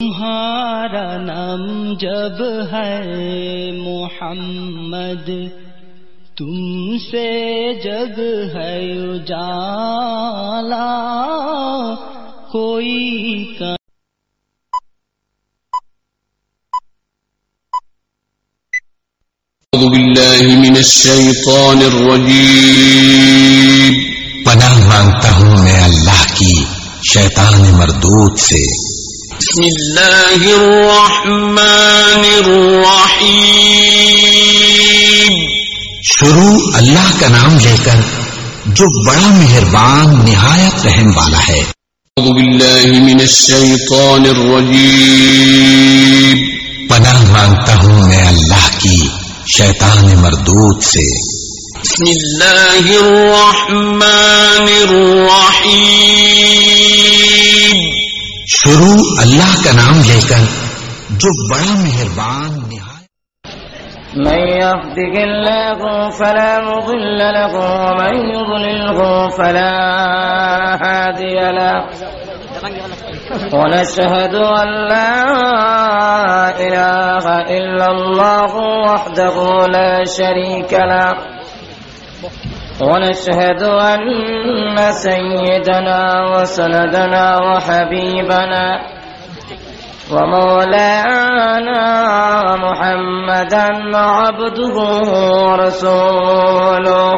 تمہارا نام جب ہے محمد تم سے جگ ہے اجالا کوئی کا بالله من الشیطان الرجیم پناہ مانگتا ہوں میں اللہ کی شیطان مردود سے۔ بسم الله الرحمن الرحيم. شروع الله کا نام لے کر جو بڑا مہربان نہایت رحم والا ہے۔ اعوذ بالله من الشیطان الرجیم پناہ مانگتا ہوں میں اللہ کی شیطان مردود سے۔ بسم الله الرحمن الرحیم शुरू अल्लाह का नाम लेकर जो बड़ा मेहरबान من يهده الله فلا مضل له ومن يضلله فلا هادي له. ونشهد أن لا إله إلا الله وحده لا شريك له. ونشهد أن سيدنا وسندنا وحبيبنا ومولانا محمدا عبده ورسوله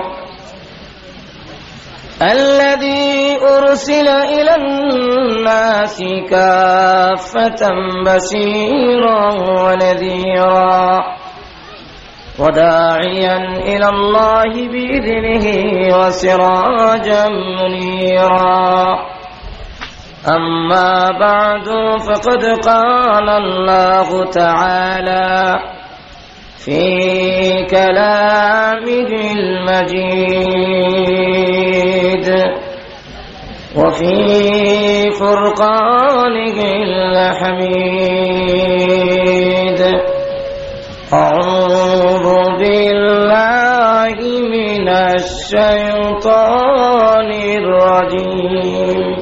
الذي أرسل إلى الناس كافة بشيرا ونذيرا وداعيا إلى الله بإذنه وسراجا منيرا. أما بعد فقد قال الله تعالى في كلامه المجيد وفي فرقانه الحميد أعوذ بالله من الشيطان الرجيم.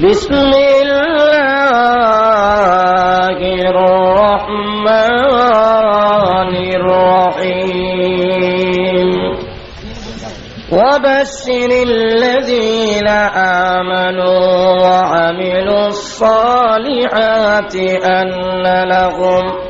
بسم الله الرحمن الرحيم. وبشر الذين آمنوا وعملوا الصالحات أن لهم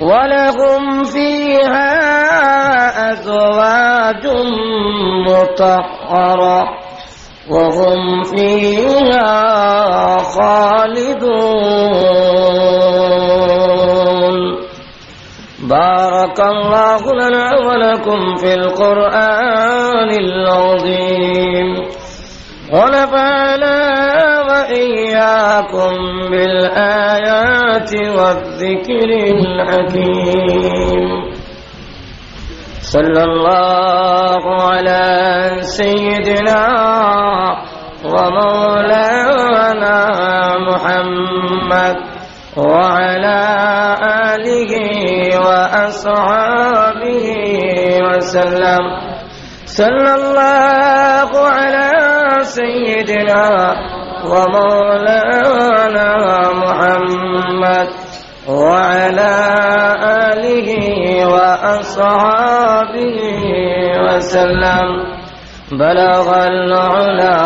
ولهم فيها أزواج مطهرة وهم فيها خالدون. بارك الله لنا ولكم في القرآن العظيم. ونفعنا وإياكم بالآيات والذكر الحكيم. صلى الله على سيدنا ومولانا محمد وعلى آله وأصحابه وسلم. صلى الله على سيدنا ومولانا محمد وعلى آله وأصحابه وسلم. بلغ العلا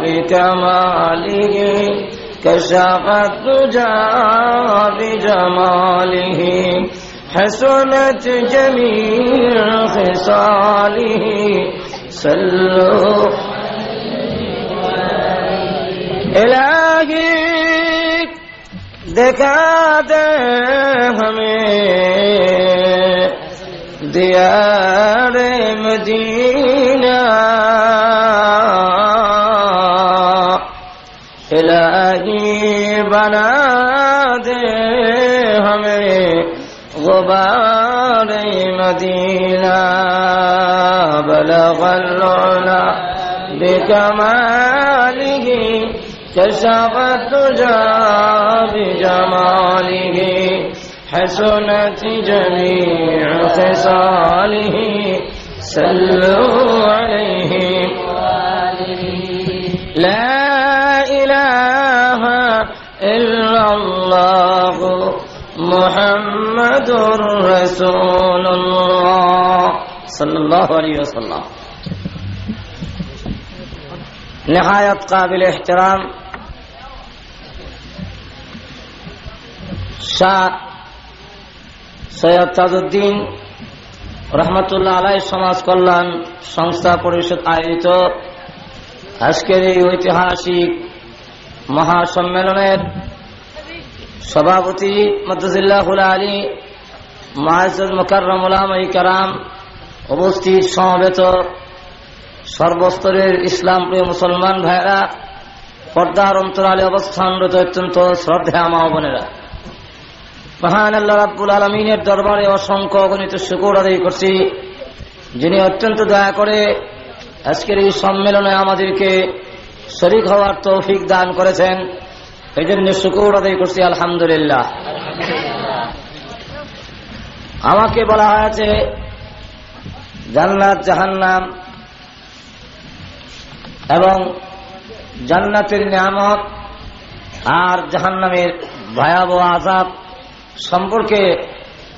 بكماله كشف الدجى بجماله حسنت جميع خصاله. صلوا الہی، دکھا دے ہمیں۔ دیار مدینہ۔ الہی بنا دے ہمیں غبار مدینہ۔ بلغ العلا بکمال۔ كشف الدجى بجماله حسنت جميع خصاله. صلوا عليه. لا إله إلا الله محمد رسول الله. صلى الله عليه وسلم. نهاية قابل احترام. শাহ সৈয়দ তাজউদ্দিন রহমতুল্লাহ আলাই সমাজ কল্যাণ সংস্থা পরিষদ আয়োজিত আজকের এই ঐতিহাসিক মহাসম্মেলনের সভাপতি মদুল্লাহুল আলী মাহসুদ মোকাররমুলামী কারাম উপস্থিত সমবেত সর্বস্তরের ইসলাম প্রিয় মুসলমান ভাইরা পর্দার অন্তরালে অবস্থানরত অত্যন্ত শ্রদ্ধা মা বোনেরা। মহান আল্লাহ রাব্বুল আলমিনের দরবারে অসংখ্য অগণিত শুকুর আদায় করছি। যিনি অত্যন্ত দয়া করে আজকের এই সম্মেলনে আমাদেরকে শরিক হওয়ার তৌফিক দান করেছেন। এই জন্য শুকুর আদায় করছি, আলহামদুলিল্লাহ। আমাকে বলা হয়েছে, জান্নাত জাহান্নাম এবং জান্নাতের নিয়ামত আর জাহান্নামের ভয়াবহ আজাব সম্পর্কে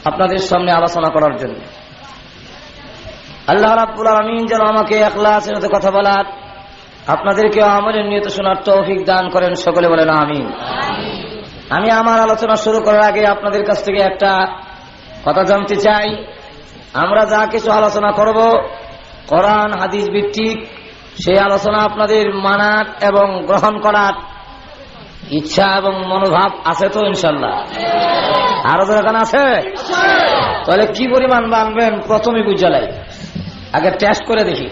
আপনাদের সামনে আলোচনা করার জন্য। আল্লাহ রাব্বুল আলমিন যেন আমাকে একলাসের মতো কথা বলার, আপনাদেরকে আমলের নিয়ত শোনার তৌফিক দান করেন, সকলে বলেন আমিন। আমি আমার আলোচনা শুরু করার আগে আপনাদের কাছ থেকে একটা কথা জানতে চাই। আমরা যা কিছু আলোচনা করব, কোরআন, হাদিস ভিত্তিক, সেই আলোচনা আপনাদের মানার এবং গ্রহণ করার ইচ্ছা এবং মনোভাব আছে তো, ইনশাল্লাহ। আরও এখানে আছে? তাহলে কি পরিমাণ বানবেন প্রথমে বুঝালাই আগে টেস্ট করে দেখি।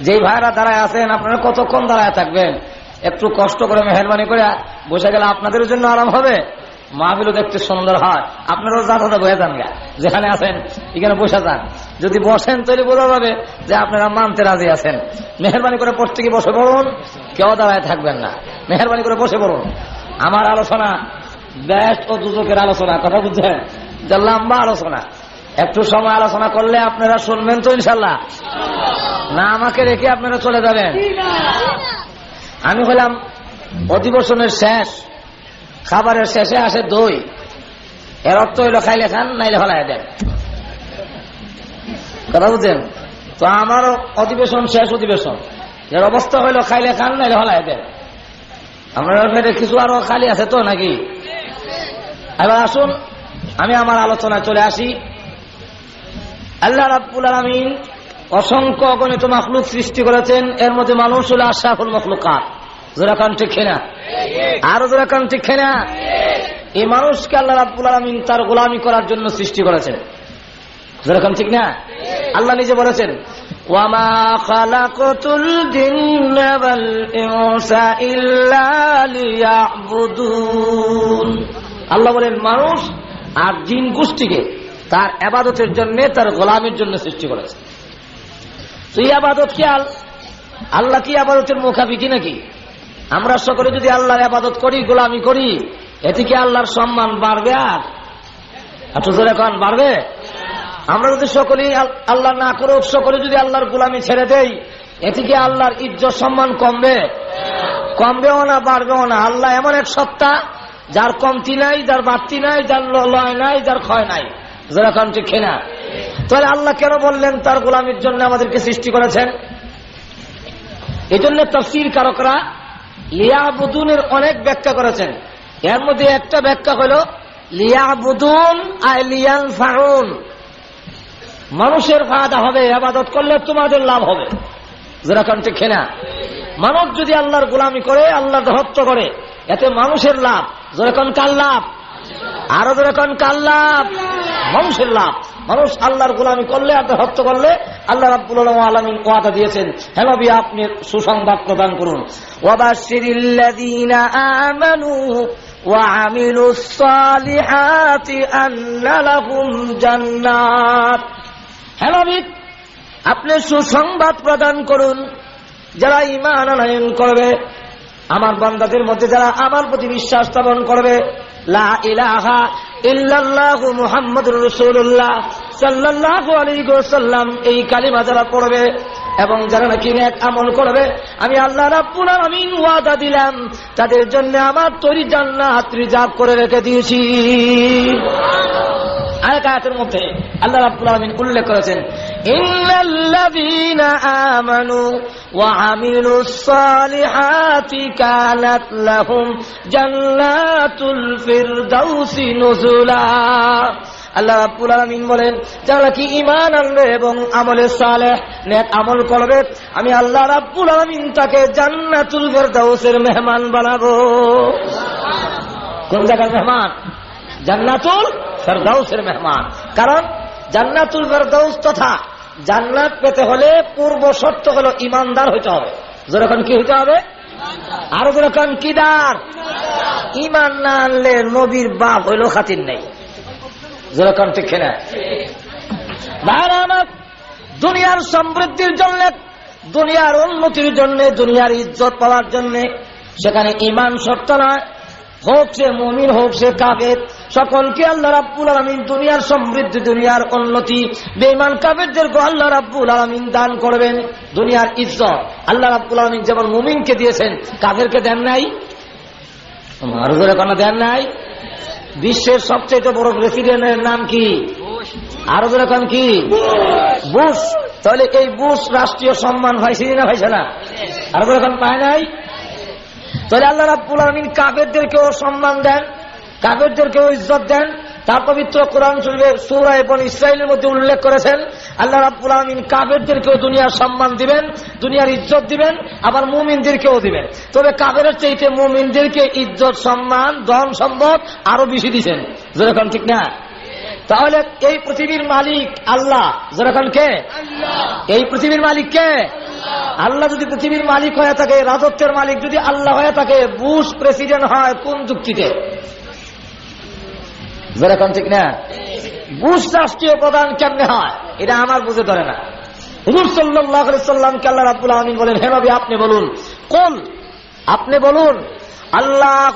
যেই ভাইরা দাঁড়ায় আছেন, আপনারা কতক্ষণ দাঁড়ায় থাকবেন? একটু কষ্ট করে, মেহরবানি করে বসে গেলে আপনাদের জন্য আরাম হবে। মাহবিলও দেখতে সুন্দর হয়। আপনারাও যা দাদা বয়ে যান গা। যেখানে আছেন, এখানে বসে যান। যদি বসেন, তাহলে বোঝা যাবে যে আপনারা মানতে রাজি আছেন। মেহরবানি করে প্রত্যেকে বসে পড়ুন? কেউ দাঁড়ায় থাকবেন না। মেহরবানি করে বসে পড়ুন। আমার আলোচনা ব্যস্ত ও দুজকের আলোচনা, কথা বুঝছেন? যে লম্বা আলোচনা। একটু সময় আলোচনা করলে আপনারা শুনবেন তো, ইনশাল্লাহ। না, আমাকে রেখে আপনারা চলে যাবেন। আমি হলাম অধিবেশনের শেষ, খাবারের শেষে আসে দই। এর অর্থ হইল খাইলে খান, নাইলে হলাই দেন। কথা বুঝছেন তো আমারও অধিবেশন শেষ অধিবেশন। এর অবস্থা হইল খাইলে খান, নাইলে হলাই দেন। আপনার কিছু আরও খালি আছে তো নাকি? এবার আসুন, আমি আমার আলোচনায় চলে আসি। আল্লাহ রাব্বুল আলমিন অসংখ্য অগণিত মখলুক সৃষ্টি করেছেন। এর মধ্যে মানুষ হলো আশাফুল মখলুকাত। জোরা কান ঠিক খেনা আরও জোরা কান ঠিক খেনা এই মানুষকে আল্লাহ রাব্বুল আলমিন তার গোলামি করার জন্য সৃষ্টি করেছেন। জোরা কান ঠিক না? আল্লাহ নিজে বলেছেন আল্লাহ বলেন, মানুষ আর জিন গোষ্ঠীকে তার আবাদতের জন্য, তার গোলামের জন্য সৃষ্টি করেছে। তো এই আবাদত কি আল্লাহ কি আবাদতের মুখাপিকি নাকি? আমরা সকলে যদি আল্লাহর আবাদত করি, গোলামি করি, এতে কি আল্লাহর সম্মান বাড়বে আর? জোরে কন, বাড়বে? আমরা যদি সকলেই আল্লাহ না করে সকলে যদি আল্লাহর গোলামি ছেড়ে দেই, এতে কি আল্লাহর ইজ্জত সম্মান কমবে? কমবেও না, বাড়বেও না। আল্লাহ এমন এক সত্তা, যার কমতি নাই, যার বাড়তি নাই, যার লয় নাই, যার ক্ষয় নাই। যারা কারণ ঠিক তাহলে আল্লাহ কেন বললেন তার গোলামির জন্য আমাদেরকে সৃষ্টি করেছেন? এই জন্য তফসির কারকরা লিয়াবুদুনের অনেক ব্যাখ্যা করেছেন। এর মধ্যে একটা ব্যাখ্যা হল, লিয়াবুদুন আই লিয়ান ফাউন মানুষের ফায়দা হবে আবাদত করলে তোমাদের লাভ হবে যারা কারণ ঠিক না মানুষ যদি আল্লাহর গোলামি করে আল্লাহর দহত্ব করে এতে মানুষের লাভ যেরকম কার লাভ আরো যেরকম কার লাভ মানুষের লাভ মানুষ আল্লাহর গোলামি করলে আর হত্য করলে আল্লাহ রাব্বুল আলমিন ওয়াদা দিয়েছেন হ্যাঁ নবী আপনি সুসংবাদ প্রদান করুন ওয়াবাশিরিল্লাযীনা আমানু وعملوا الصالحات أن لهم جنات হ্যাঁ আপনি সুসংবাদ প্রদান করুন। যারা ইমান আনয়ন করবে, আমার বন্দাদের মধ্যে যারা আমার প্রতি বিশ্বাস স্থাপন করবে, লা ইলাহা ইল্লাল্লাহু মুহাম্মাদুর রাসূলুল্লাহ। সাল্লাল্লাহু এই কালিমা যারা পড়বে এবং যারা নাকি নেক আমল করবে, আমি আল্লাহ রাব্বুল আলামিন ওয়াদা দিলাম, তাদের জন্য আমার তৈরি জান্নাত রিজার্ভ করে রেখে দিয়েছি। আরেক মধ্যে আল্লাহ রাব্বুল আলামিন উল্লেখ করেছেন, ইন্নাল্লাযীনা আমানু ওয়া আমিলুস আল্লাহ রাব্বুল আলামিন বলেন, যারা কি ঈমান আনবে এবং আমলে সালেহ, নেক আমল করবে, আমি আল্লাহ রাব্বুল আলামিন তাকে জান্নাতুল ফিরদাউসের মেহমান বানাবো। কোন জায়গার মেহমান? জান্নাতুল ফেরদাউসের মেহমান। কারণ জান্নাতুল ফেরদাউস তথা জান্নাত পেতে হলে পূর্ব শর্ত হলো ইমানদার হইতে হবে। যেরকম কি হইতে হবে? আরও যেরকম কিদার ইমান না আনলে নবীর বাপ হইল খাতির নেই। যেরকম ঠিক না ভাইরা আমার দুনিয়ার সমৃদ্ধির জন্য, দুনিয়ার উন্নতির জন্য, দুনিয়ার ইজ্জত পাওয়ার জন্য, সেখানে ইমান শর্ত নয়। হোক সে মমিন, হোক সে কাবের সকলকে আল্লাহ রাব্বুল আলমিন দুনিয়ার সমৃদ্ধি, দুনিয়ার উন্নতি বেইমান কাবেরদেরকে আল্লাহ রাব্বুল আলমিন দান করবেন। দুনিয়ার ইজ্জত। আল্লাহ রাব্বুল আলমিন যেমন মুমিনকে দিয়েছেন কাদেরকে দেন নাই? আরও করে কোনো দেন নাই? বিশ্বের সবচেয়ে বড় প্রেসিডেন্টের নাম কি? আরও যেরকম কি? বুশ। তাহলে এই বুশ রাষ্ট্রীয় সম্মান হয়েছে না হয়েছে না? আরও যেরকম পায় নাই? তাহলে আল্লাহ রাবুল আলমিন কাবেরদেরকেও সম্মান দেন কাবেরদেরকেও ইজ্জত দেন। তার পবিত্র কোরআন শরীফের সূরা এবং ইসরায়েলের মধ্যে উল্লেখ করেছেন আল্লাহ রাব্বুল আলমিন কাবেরদেরকেও দুনিয়ার সম্মান দিবেন দুনিয়ার ইজ্জত দিবেন আবার মুমিনদেরকেও দিবেন। তবে কাবেরের চাইতে মুমিনদেরকে ইজ্জত সম্মান ধন সম্পদ আরও বেশি দিচ্ছেন যেরকম ঠিক না? তাহলে এই পৃথিবীর মালিক আল্লাহ। যেরকম কে? এই পৃথিবীর মালিক কে? আল্লাহ। যদি পৃথিবীর মালিক হয়ে থাকে রাজত্বের মালিক যদি আল্লাহ হয়ে থাকে বুশ প্রেসিডেন্ট হয় কোন যুক্তিতে? যেরকম ঠিক না? বুশ রাষ্ট্রীয় প্রধান কেমনে হয় এটা আমার বুঝে ধরে না হুজুর সাল্লাহ সাল্লামকে আল্লাহ রাবুল আলমিন বলেন হে নবী আপনি বলুন কোন আপনি বলুন আল্লাহ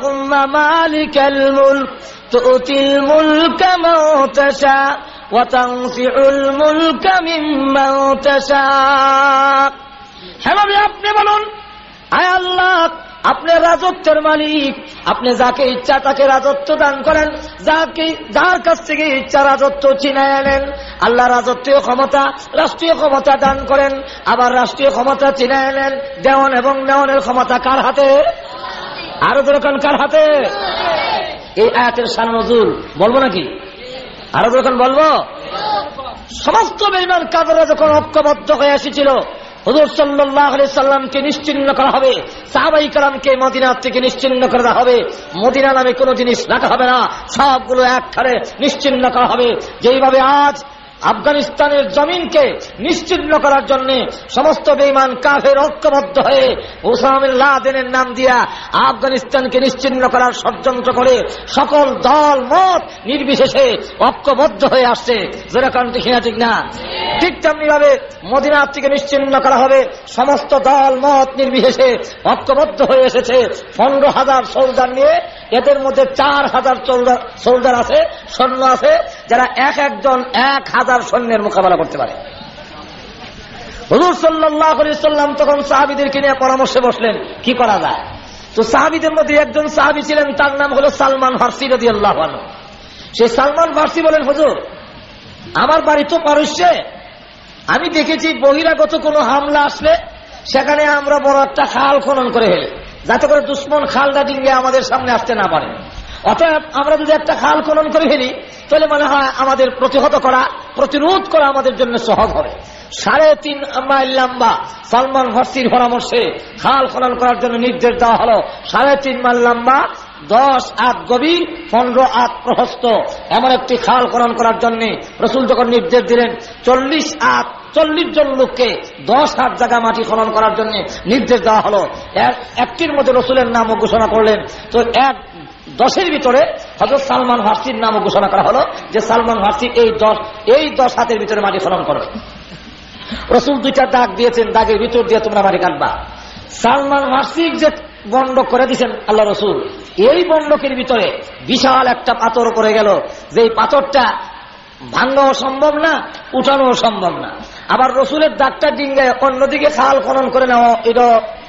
মালিকাল মুলক تؤتي الملك من تشاء وتنزع الملك ممن تشاء হ্যাঁ নবী আপনি বলুন আয় আল্লাহ আপনি রাজত্বের মালিক। আপনি যাকে ইচ্ছা, তাকে রাজত্ব দান করেন। যাকে যার কাছ থেকে ইচ্ছা, রাজত্ব চিনায় আনেন। আল্লাহ রাজত্বীয় ক্ষমতা, রাষ্ট্রীয় ক্ষমতা দান করেন। আবার রাষ্ট্রীয় ক্ষমতা চিনায় আনেন। দেওয়ান এবং নেওয়ানের ক্ষমতা কার হাতে? আরও দরকার কার হাতে? এই আয়াতের সান নজুল। বলব নাকি? আরও যখন বলব? সমস্ত বেইমান কাদরা যখন ঐক্যবদ্ধ হয়ে এসেছিল হুজুর সাল্লাহ সাল্লামকে নিশ্চিন্ন করা হবে। সাহাবাই কালামকে মদিনার থেকে নিশ্চিন্ন করা হবে। মদিনা নামে কোনো জিনিস রাখা হবে না। সবগুলো একখানে নিশ্চিন্ন করা হবে। যেইভাবে আজ আফগানিস্তানের জমিনকে নিশ্চিন্ন করার জন্য সমস্ত বেইমান কাফের ঐক্যবদ্ধ হয়ে ওসামের নাম দিয়া আফগানিস্তানকে নিশ্চিন্ন করার ষড়যন্ত্র করে সকল দল, মত নির্বিশেষে ঐক্যবদ্ধ হয়ে আসছে। যেরকম ঠিক না ঠিক না? ঠিক তেমনি ভাবে মদিনার থেকে নিশ্চিন্ন করা হবে সমস্ত দল, মত নির্বিশেষে ঐক্যবদ্ধ হয়ে এসেছে। পনেরো হাজার সোলজার নিয়ে এদের মধ্যে চার হাজার সোলজার আছে, সৈন্য আছে, যারা এক একজন এক হাজার সৈন্যের মোকাবেলা করতে পারে। হজুর তখন সাহাবিদেরকে নিয়ে পরামর্শে বসলেন, কি করা যায়? তো সাহাবিদের মধ্যে একজন সাহাবি ছিলেন, তার নাম হলো সালমান ফার্সি রদি আল্লাহ সেই সালমান ফার্সি বলেন, হুজুর, আমার বাড়ি তো পারস্যে। আমি দেখেছি বহিরাগত কোনো হামলা আসলে, সেখানে আমরা বড় একটা খাল খনন করে ফেলি। যাতে করে দুশ্মন খালটা ডিঙ্গে আমাদের সামনে আসতে না পারে। অতএব আমরা যদি একটা খাল খনন করে ফেলি, তাহলে মনে হয় আমাদের প্রতিহত করা, প্রতিরোধ করা আমাদের জন্য সহজ হবে। সাড়ে তিন মাইল লম্বা সালমান ভার্সির পরামর্শে খাল খনন করার জন্য নির্দেশ দেওয়া হলো। সাড়ে তিন মাইল লম্বা, দশ আট গভীর, পনেরো আট প্রহস্ত এমন একটি খাল খনন করার জন্য রসুল যখন নির্দেশ দিলেন, চল্লিশ আট চল্লিশ জন লোককে দশ হাত জায়গা মাটি খনন করার জন্য নির্দেশ দেওয়া হলো। এক- একটির মধ্যে রসুলের নামও ঘোষণা করলেন। তো এক দশের ভিতরে হজরত সালমান ভার্সির নামও ঘোষণা করা হলো যে সালমান ভার্সি এই দশ এই দশ হাতের ভিতরে মাটি খনন করবে রসুল দুইটা দাগ দিয়েছেন, দাগের ভিতর দিয়ে তোমরা মাটি কাটবা। সালমান ভার্সিক যে বন্ডক করে দিয়েছেন আল্লাহ রসুল, এই বন্ডকের ভিতরে বিশাল একটা পাথর করে গেল। যে পাথরটা ভাঙ্গাও সম্ভব না উঠানো সম্ভব না। আবার রসুলের দাগটা ডিঙ্গায় অন্যদিকে খাল খনন করে নেওয়া এটা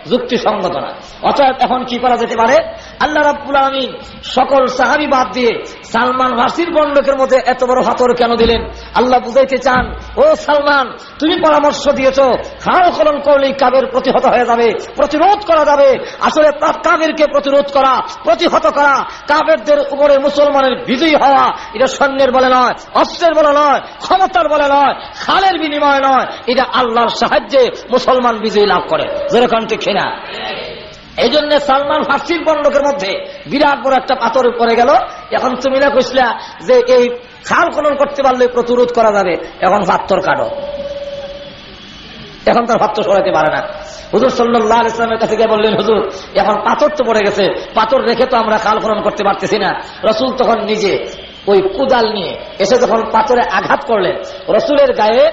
যুক্তিসঙ্গত না অতএব এখন কি করা যেতে পারে? আল্লাহ রাব্বুল আলমিন সকল সাহাবি বাদ দিয়ে সালমান ভাসির বন্ডকের মধ্যে এত বড় হাতর কেন দিলেন? আল্লাহ বুঝাইতে চান, ও সালমান, তুমি পরামর্শ দিয়েছ খাল খনন করলেই কাবের প্রতিহত হয়ে যাবে, প্রতিরোধ করা যাবে। আসলে কাবেরকে প্রতিরোধ করা, প্রতিহত করা, কাবেরদের উপরে মুসলমানের বিজয়ী হওয়া, এটা সৈন্যের বলে নয়, অস্ত্রের বলে নয়, ক্ষমতার বলে নয়, খালের বিনিময় নয়, এটা আল্লাহর সাহায্যে মুসলমান বিজয়ী লাভ করে। যেরকম ঠিক না। এই জন্য সালমান ফার্সির বন্ডকের মধ্যে বিরাট বড় একটা পাথর পড়ে গেল। এখন তুমি না কইসলা যে এই খাল খনন করতে পারলে প্রতিরোধ করা যাবে, এখন পাথর কাটো। এখন তার পাথর সরাইতে পারে না। হুজুর সাল্লাহ ইসলামের কাছে গিয়ে বললেন, হুজুর, এখন পাথর তো পড়ে গেছে, পাথর রেখে তো আমরা খাল খনন করতে পারতেছি না। রসুল তখন নিজে ওই কুদাল নিয়ে এসে যখন পাথরে আঘাত করলেন, রসুলের গায়ে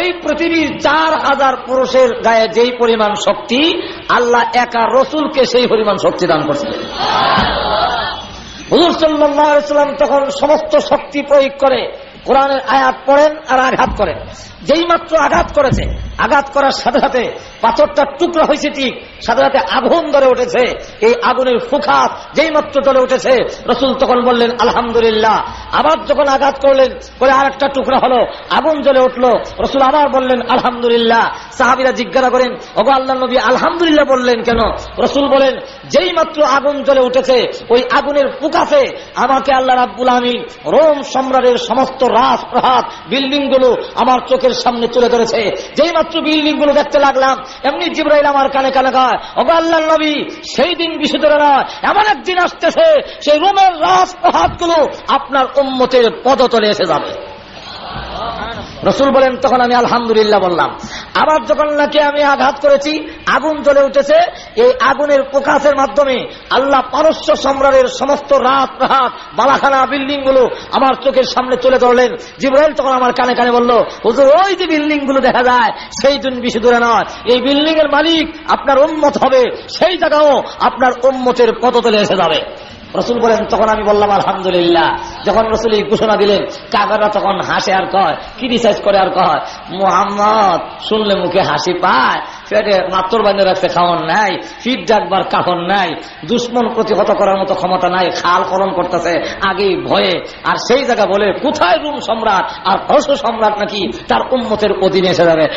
এই পৃথিবীর চার হাজার পুরুষের গায়ে যেই পরিমাণ শক্তি, আল্লাহ একা রসুলকে সেই পরিমাণ শক্তি দান করছিলেন হুজুর সাল্লাম তখন সমস্ত শক্তি প্রয়োগ করে কোরআনের আয়াত পড়েন আর আঘাত করেন। যেই মাত্র আঘাত করেছে, আঘাত করার সাথে সাথে পাথরটা টুকরো হয়েছে ঠিক, সাথে সাথে আগুন ধরে উঠেছে। এই আগুনের ফুখাত যেই মাত্র ধরে উঠেছে, রসুল তখন বললেন, আলহামদুলিল্লাহ। আবার যখন আঘাত করলেন করে আর একটা টুকরা হলো, আগুন জ্বলে উঠল। রসুল আবার বললেন, আলহামদুলিল্লাহ। সাহাবিরা জিজ্ঞাসা করেন, ওগো আল্লাহ নবী, আলহামদুলিল্লাহ বললেন কেন? রসুল বলেন, যেই মাত্র আগুন জ্বলে উঠেছে, ওই আগুনের ফুকাতে আমাকে আল্লাহ রাব্বুল আমিন রোম সম্রাটের সমস্ত রাজ প্রহাত বিল্ডিংগুলো আমার চোখের সামনে তুলে ধরেছে। যেই মাত্র বিল্ডিংগুলো দেখতে লাগলাম, এমনি জিব্রাইল আমার কানে কানে গায় আল্লাহ নবী, সেই দিন বিশুদ্ধ নয় এমন একদিন আসতেছে, সেই রোমের রাস্তা হাতগুলো গুলো আপনার উম্মতের পদতলে এসে যাবে। রসুল বলেন, তখন আমি আলহামদুলিল্লাহ বললাম। আবার যখন নাকি আমি আঘাত করেছি, আগুন জ্বলে উঠেছে, এই আগুনের প্রকাশের মাধ্যমে আল্লাহ পারস্য সম্রাটের সমস্ত রাত রাত বালাখানা বিল্ডিংগুলো আমার চোখের সামনে চলে ধরলেন। জিব্রাইল তখন আমার কানে কানে বলল, হুজুর, ওই যে বিল্ডিংগুলো দেখা যায়, সেই দিন বেশি দূরে নয়। এই বিল্ডিং এর মালিক আপনার উন্মত হবে, সেই জায়গাও আপনার উন্মতের পদতলে এসে যাবে। রসুল বলেন, তখন আমি বললাম, আলহামদুলিল্লাহ। যখন রসুল ঘোষণা দিলেন কাকারা তখন হাসে আর কয় ক্রিটিসাইজ করে আর কয়, মোহাম্মদ, শুনলে মুখে হাসি পায়, পেটে মাত্র বান্ধে রাখতে খাওয়ান নাই, ফিট ডাকবার কাপড় নাই, দুশ্মন প্রতিহত করার মতো ক্ষমতা নাই, খাল করণ করতেছে, আগেই ভয়ে, আর সেই জায়গা বলে, কোথায় রুম সম্রাট, আর হর্ষ সম্রাট নাকি, তার উন্মতের অধীনে এসে যাবে।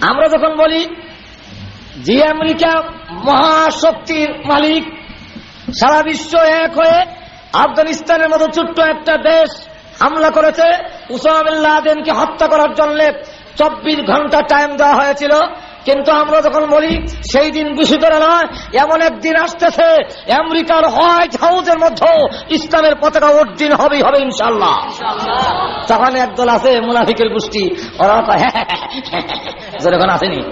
আমরা যখন বলি যে আমেরিকা মহাশক্তির মালিক, সারা বিশ্ব এক হয়ে আফগানিস্তানের মতো ছোট্ট একটা দেশ হামলা করেছে উসামিল্লাদেনকে হত্যা করার জন্য চব্বিশ ঘণ্টা টাইম দেওয়া হয়েছিল। কিন্তু আমরা যখন বলি সেই দিন দূষিত নয় এমন একদিন আসতেছে আমেরিকার হোয়াইট হাউসের মধ্যে ইসলামের পতাকা উদ্দিন হবেই হবে ইনশাল্লাহ তখন একদল আছে মুনাফিকের গোষ্ঠী ওরা কয়, হ্যাঁ, হ্যাঁ, হ্যাঁ। যখন আসেনি।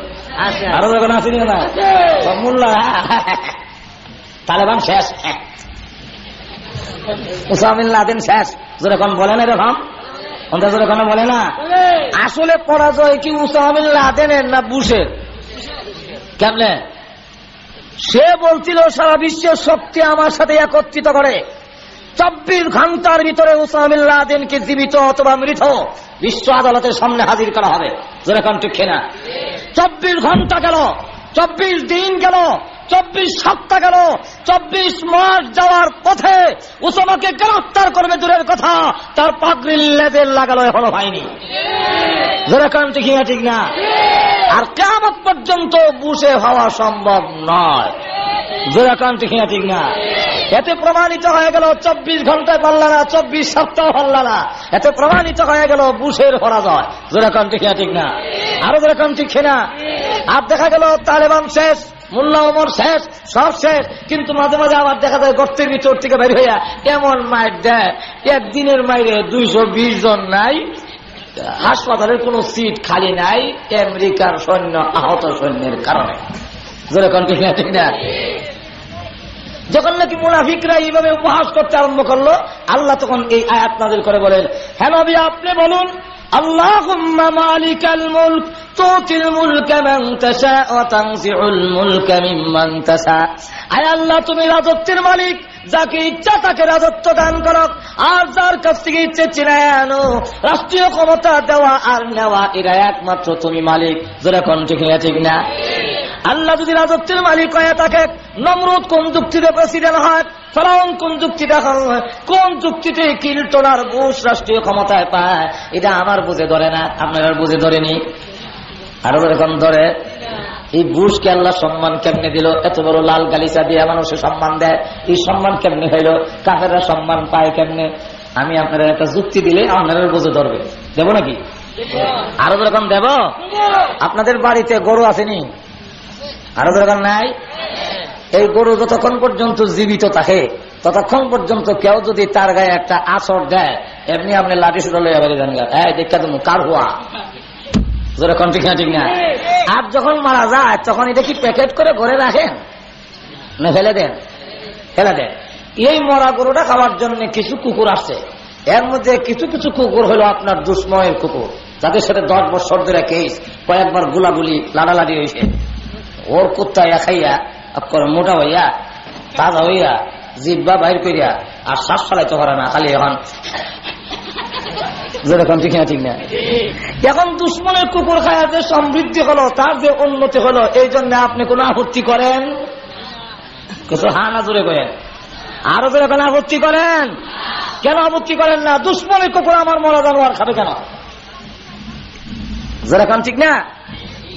আরও যখন আসেনি না? মোল্লা। তালেবান শেষ হ্যাঁ। উসামিল লাদেন শেষ। যেরকম বলে না এরকম? যেরকম বলে না? আসলে পরাজয় কি উসামিল লাদেনের না বুশের? কেমনে? সে বলছিল, সারা বিশ্বের শক্তি আমার সাথে একত্রিত করে। চব্বিশ ঘণ্টার ভিতরে উসামিল্লাদিনকে জীবিত অথবা মৃত বিশ্ব আদালতের সামনে হাজির করা হবে। যেরকম ঠিক না চব্বিশ ঘণ্টা গেল, চব্বিশ দিন গেল চব্বিশ সপ্তাহ গেল। চব্বিশ মাস যাওয়ার পথে উসামাকে গ্রেফতার করবে দূরের কথা। তার পাগড়ির লেজের লাগালো এখনও হয়নি ঠিক না ঠিক না? আর কেমন পর্যন্ত বুঝে হওয়া সম্ভব নয়। যেরকম ঠিক না ঠিক না? এতে প্রমাণিত হয়ে গেল চব্বিশ ঘন্টায় পারল না চব্বিশ সপ্তাহ পারল না এতে প্রমাণিত হয়ে গেল বুশের পরাজয়। যেরকম ঠিক না ঠিক না? আরও যেরকম ঠিক না? আর দেখা গেল তালেবান শেষ। মোল্লা ওমর শেষ সব শেষ কিন্তু মাঝে মাঝে আবার দেখা যায় গর্তের ভিতর থেকে বের হইয়া এমন মায়ের দেয় একদিনের মাইরে দুইশো বিশ জন নাই, হাসপাতালের কোন সিট খালি নাই, আমেরিকার সৈন্য, আহত সৈন্যের কারণে। যখন নাকি মুনাফিকরা এইভাবে উপহাস করতে আরম্ভ করল, আল্লাহ তখন এই আয়াত নাজিল করে বলেন হ্যাঁ নবী, আপনি বলুন اللهم مالك الملك تؤتي الملك من تشاء وتنزع الملك ممن تشاء আয় আল্লাহ তুমি রাজত্বের মালিক যাকে ইচ্ছা তাকে রাজত্ব দান করো আর যার কাছ থেকে ইচ্ছে চিনায় আনো, রাষ্ট্রীয় ক্ষমতা দেওয়া আর নেওয়া, এরা একমাত্র তুমি মালিক। যেরকম ঠিক না ঠিক না? আল্লাহ যদি রাজত্বের মালিক হয়ে থাকে, নমরুদ কোন যুক্তিতে প্রেসিডেন্ট হয়, ফেরাউন কোন যুক্তিতে হয়, কোন যুক্তিতে কিল্টন আর বুশ রাষ্ট্রীয় ক্ষমতায় পায়, এটা আমার বুঝে ধরে না, আপনার বুঝে ধরেনি? আরও এরকম ধরে। এই বুশকে আল্লাহ সম্মান কেমনে দিল? এত বড় লাল গালিচা দিয়ে মানুষের সম্মান দেয়। এই সম্মান কেমনে হইল? কাফেররা সম্মান পায় কেমনে? আমি আপনার একটা যুক্তি দিলে আপনারা বুঝে ধরবে। দেব নাকি? আরও যেরকম দেব? আপনাদের বাড়িতে গরু আসেনি? আরও দরকার নাই? এই গরু যতক্ষণ পর্যন্ত জীবিত থাকে, ততক্ষণ পর্যন্ত কেউ যদি তার গায়ে একটা আসর দেয়, এমনি আপনি লাঠি সুটা লইয়া বাড়ি জান হ্যাঁ দেখা তুমি, কার হওয়া? যেরকম ঠিক না ঠিক না? আর যখন মারা যায় তখন এটা কি প্যাকেট করে ঘরে রাখেন? না ফেলে দেন? ফেলে দেন। এই মরা গরুটা খাওয়ার জন্য কিছু কুকুর আসছে। এর মধ্যে কিছু কিছু কুকুর হলো আপনার দুষ্ময়ের কুকুর। যাদের সাথে দশ বছর ধরে কেস কয়েকবার গুলাগুলি লাড়ালাড়ি হয়েছে। ওর কুত্তা ইয়া খাইয়া আপনার মোটা হইয়া তাজা হইয়া জিব্বা বাইর করিয়া আর শ্বাস ফেলাইতে পারে না খালি এখন যেরকম ঠিক না ঠিক না? এখন দুশ্মনের কুকুর যে সমৃদ্ধি হলো, তার যে উন্নতি হলো, এই জন্য আপনি আপত্তি করেন? জোরে করেন। আরও আপত্তি করেন? কেন আপত্তি করেন না? দুশ্মনের কুকুর আমার মরা জানোয়ার খাবে কেন? যেরকম ঠিক না?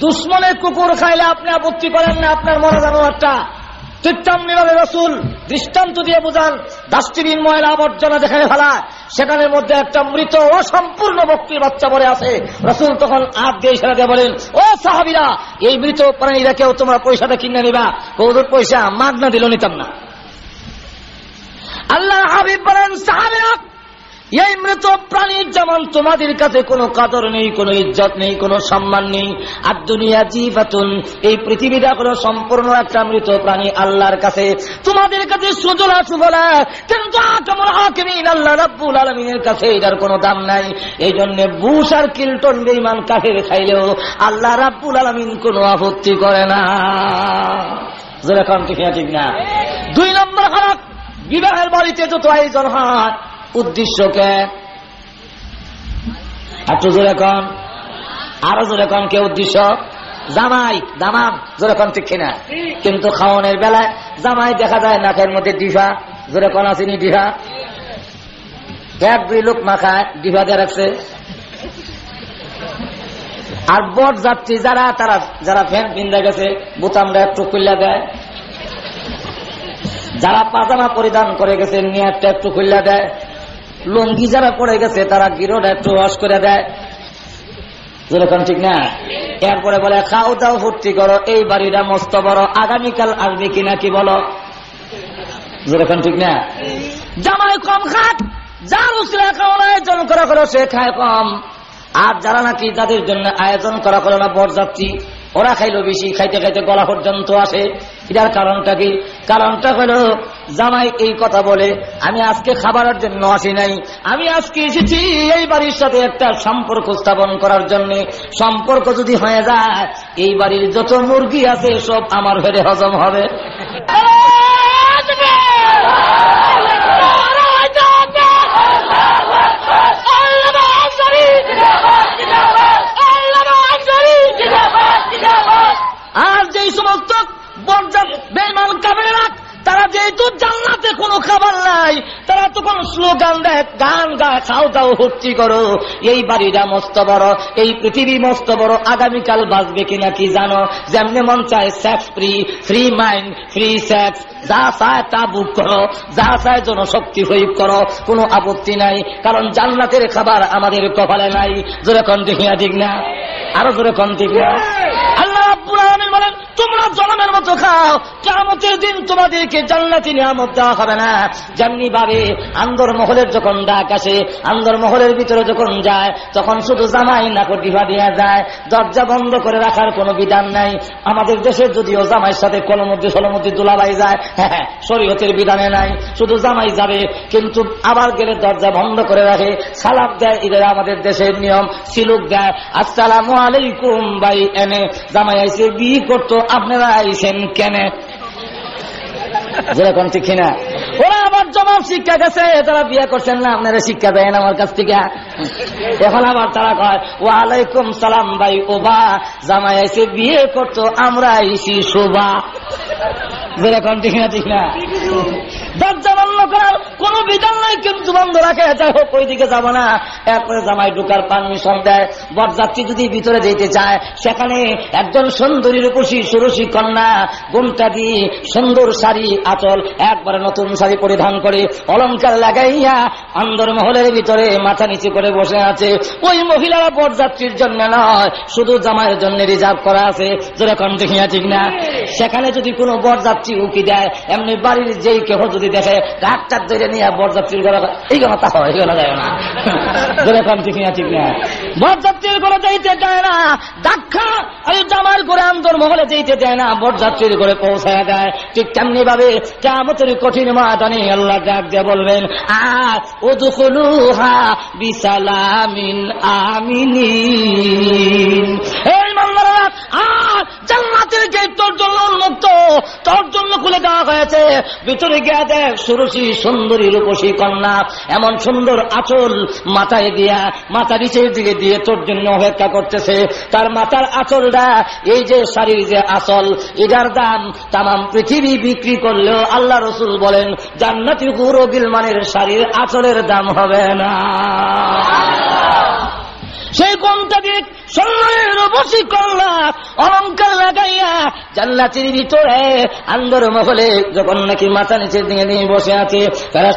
দুশ্মনের কুকুর খাইলে আপনি আপত্তি করেন না আপনার মরা জানোয়ারটা? ঠিক রসুল দৃষ্টান্ত দিয়ে বোঝান, ডাস্টবিন, ময়লা আবর্জনা যেখানে ফেলা সেখানের মধ্যে একটা মৃত অসম্পূর্ণ বক্তির বাচ্চা পড়ে আছে। রসুল তখন আপ দিয়ে সেরা দিয়ে বলেন, ও সাহাবিরা, এই মৃত প্রাণীরা কেউ তোমরা পয়সাটা কিনে নিবা। কৌদুর পয়সা মাগনা দিল, নিতাম না। আল্লাহ হাবিব বলেন, সাহাবিরা এই মৃত প্রাণীর যেমন তোমাদের কাছে কোনো কাদর নেই, কোনো ইজ্জত নেই, কোনো সম্মান নেই, আর দুনিয়া জীবাতুন, এই পৃথিবীটা হলো সম্পূর্ণ একটা মৃত প্রাণী আল্লাহর কাছে। তোমাদের কাছে সুজলা সুবলা কিন্তু আল্লাহ রাব্বুল আলমিনের কাছে এটার কোনো দাম নাই। এই জন্য বুশ আর কিল্টন বেইমান কাফের খাইলেও আল্লাহ রাব্বুল আলমিন কোনো আপত্তি করে না। যেরকম ঠিক না দুই নম্বর খারাপ বিবাহের বাড়িতে যত আয়োজন হয় উদ্দেশ্যকে একটু জোরে কন। আরও জোরে কন কে উদ্দেশ্য? জামাই, দামাম, জোরে কন ঠিক কিনা? কিন্তু খাওয়ানোর বেলায় জামাই দেখা যায় নাকের মধ্যে ডিফা জোরে কন আসেনি ডিফা এক, দুই লোক মাখায় ডিফা দিয়ে রাখছে। আর বট যাত্রী যারা, তারা যারা ফ্যান পিন্দা গেছে বোতামটা একটু খুললা দেয়। যারা পাজামা পরিধান করে গেছে, নিয়ে একটা একটু খুললা দেয়। লুঙ্গি যারা পড়ে গেছে, তারা গিরোটা একটু ওয়াশ করে দেয়। যেরকম ঠিক না? এরপরে বলে, খাও দাও, ফুর্তি করো, এই বাড়িটা মস্ত বড়, আগামীকাল আসবে কিনা কি বলো? যেরকম ঠিক না? জামাই কম খাট, যার উসরা খাওয়ার আয়োজন করা করো, সে খায় কম। আর যারা নাকি যাদের জন্য আয়োজন করা করো না, বরযাত্রী, ওরা খাইলো বেশি, খাইতে খাইতে গলা পর্যন্ত আসে। এটার কারণটা কি? কারণটা হলো, জামাই এই কথা বলে, আমি আজকে খাবারের জন্য আসি নাই। আমি আজকে এসেছি এই বাড়ির সাথে একটা সম্পর্ক স্থাপন করার জন্য। সম্পর্ক যদি হয়ে যায়, এই বাড়ির যত মুরগি আছে, সব আমার হয়ে হজম হবে। আর যেই সমস্ত তারা যেহেতু জান্নাতে কোনো খাবার নাই, তারা তখন স্লোগান দেয়, গান গায় খাও দাও হচ্ছি করো। এই বাড়িটা মস্ত বড়, এই পৃথিবী মস্ত বড়, আগামীকাল বাঁচবে কিনা কি জানো? যেমনি মন চায় sex free free mind free sex যা চায় তা বুক করো, যা চায় জনশক্তি প্রয়োগ করো, কোনো আপত্তি নাই। কারণ জান্নাতের খাবার আমাদের কপালে নাই। জোরে কন ঠিক না? আরও জোরে কন আল্লাহ বলেন তোমরা জনমের মতো খাও। কেমতের দিন তোমাদেরকে জান্নাতি নিয়ামত দেওয়া হবে না। যেমনি ভাবে আন্দর মহলের যখন ডাক আসে আন্দর মহলের ভিতরে যখন যায় তখন শুধু জামাই নাকর ডিভা দিয়া যায়। দরজা বন্ধ করে রাখার কোনো বিধান নাই। আমাদের দেশের যদিও জামাইয়ের সাথে কলমদ্দি সলমদ্দি দুলাবাই যায় হ্যাঁ হ্যাঁ, শরীয়তের বিধানে নাই। শুধু জামাই যাবে কিন্তু আবার গেলে দরজা বন্ধ করে রাখে। সালাম দেয় এদের আমাদের দেশের নিয়ম সিলুক দেয় আসসালামু আলাইকুম ভাই এনে। জামাই আইসে বিয়ে করতো আপনারা আইসেন কেনে? যেরকম ঠিক না ওরা আমার জবাব শিক্ষা গেছে তারা বিয়ে করছেন না, আপনারা শিক্ষা দেন আমার কাছ থেকে। এখন আবার তারা কয়, ওয়ালাইকুম সালাম ভাই, ওবা, জামাই এসে বিয়ে করতো, আমরা আইসি শোভা। যেরকম ঠিক না ঠিক না? দরজা বন্ধ করার কোন বিধান নাই, কিন্তু বন্ধ রাখে। যাই হোক ওই দিকে যাব না। এরপরে জামাই ঢুকার পারমিশন দেয়। বরযাত্রী যদি ভিতরে যেতে চায়, সেখানে একজন সুন্দরী রূপসী, সুরসী কন্যা গুমটা দিয়ে সুন্দর শাড়ি, আচল, একবারে নতুন শাড়ি পরিধান করে অলঙ্কার লাগাইয়া আন্দর মহলের ভিতরে মাথা নিচে করে বসে আছে। ওই মহিলারা বরযাত্রীর জন্য নয়, শুধু জামাইয়ের জন্য রিজার্ভ করা আছে। যেরকম দেখিয়া ঠিক না? সেখানে যদি কোনো বরযাত্রী উকি দেয়, এমনি বাড়ির যেই কেহ যদি দেখে ডাক্তার ধরে নিয়ে বরযাত্রীর ঘরে এই কথা হয় এগুলো যায় না। যেরকম ঠিক না ঠিক না বরযাত্রীর ঘরে যাইতে দেয় না দেখা এই জামার করে আন্দর মহলে যেতে দেয় না বরযাত্রীর ঘরে পৌঁছায় দেয়। ঠিক তেমনি ভাবে কেমতের কঠিন মাদানি আল্লাহ ডাক দিয়ে বলবেন আর ও দুখলুহা বিসালামিন আমিনী এই মাল্লারা আর জান্নাতের গেট তোর জন্য উন্মুক্ত, তোর জন্য খুলে দেওয়া হয়েছে। ভিতরে গিয়ে দেখ সুরসী সুন্দরী রূপসী কন্যা এমন সুন্দর আচল মাথায় দিয়া মাথা নিচের দিকে দিয়ে তোর জন্য অপেক্ষা করতেছে। তার মাথার আচলটা এই যে শাড়ির যে আসল এটার দাম তামাম পৃথিবী বিক্রি করলেও আল্লাহ রসুল বলেন জান্নাতি গুরু গিলমানের শাড়ির আচলের দাম হবে না। সেই কোনটা দিক? সোনার বসি করলা অলঙ্কার লাগাইয়া জান্নাতির ভিতরে আন্দর মহলে যখন নাকি মাথা নিচের দিকে নিয়ে বসে আছে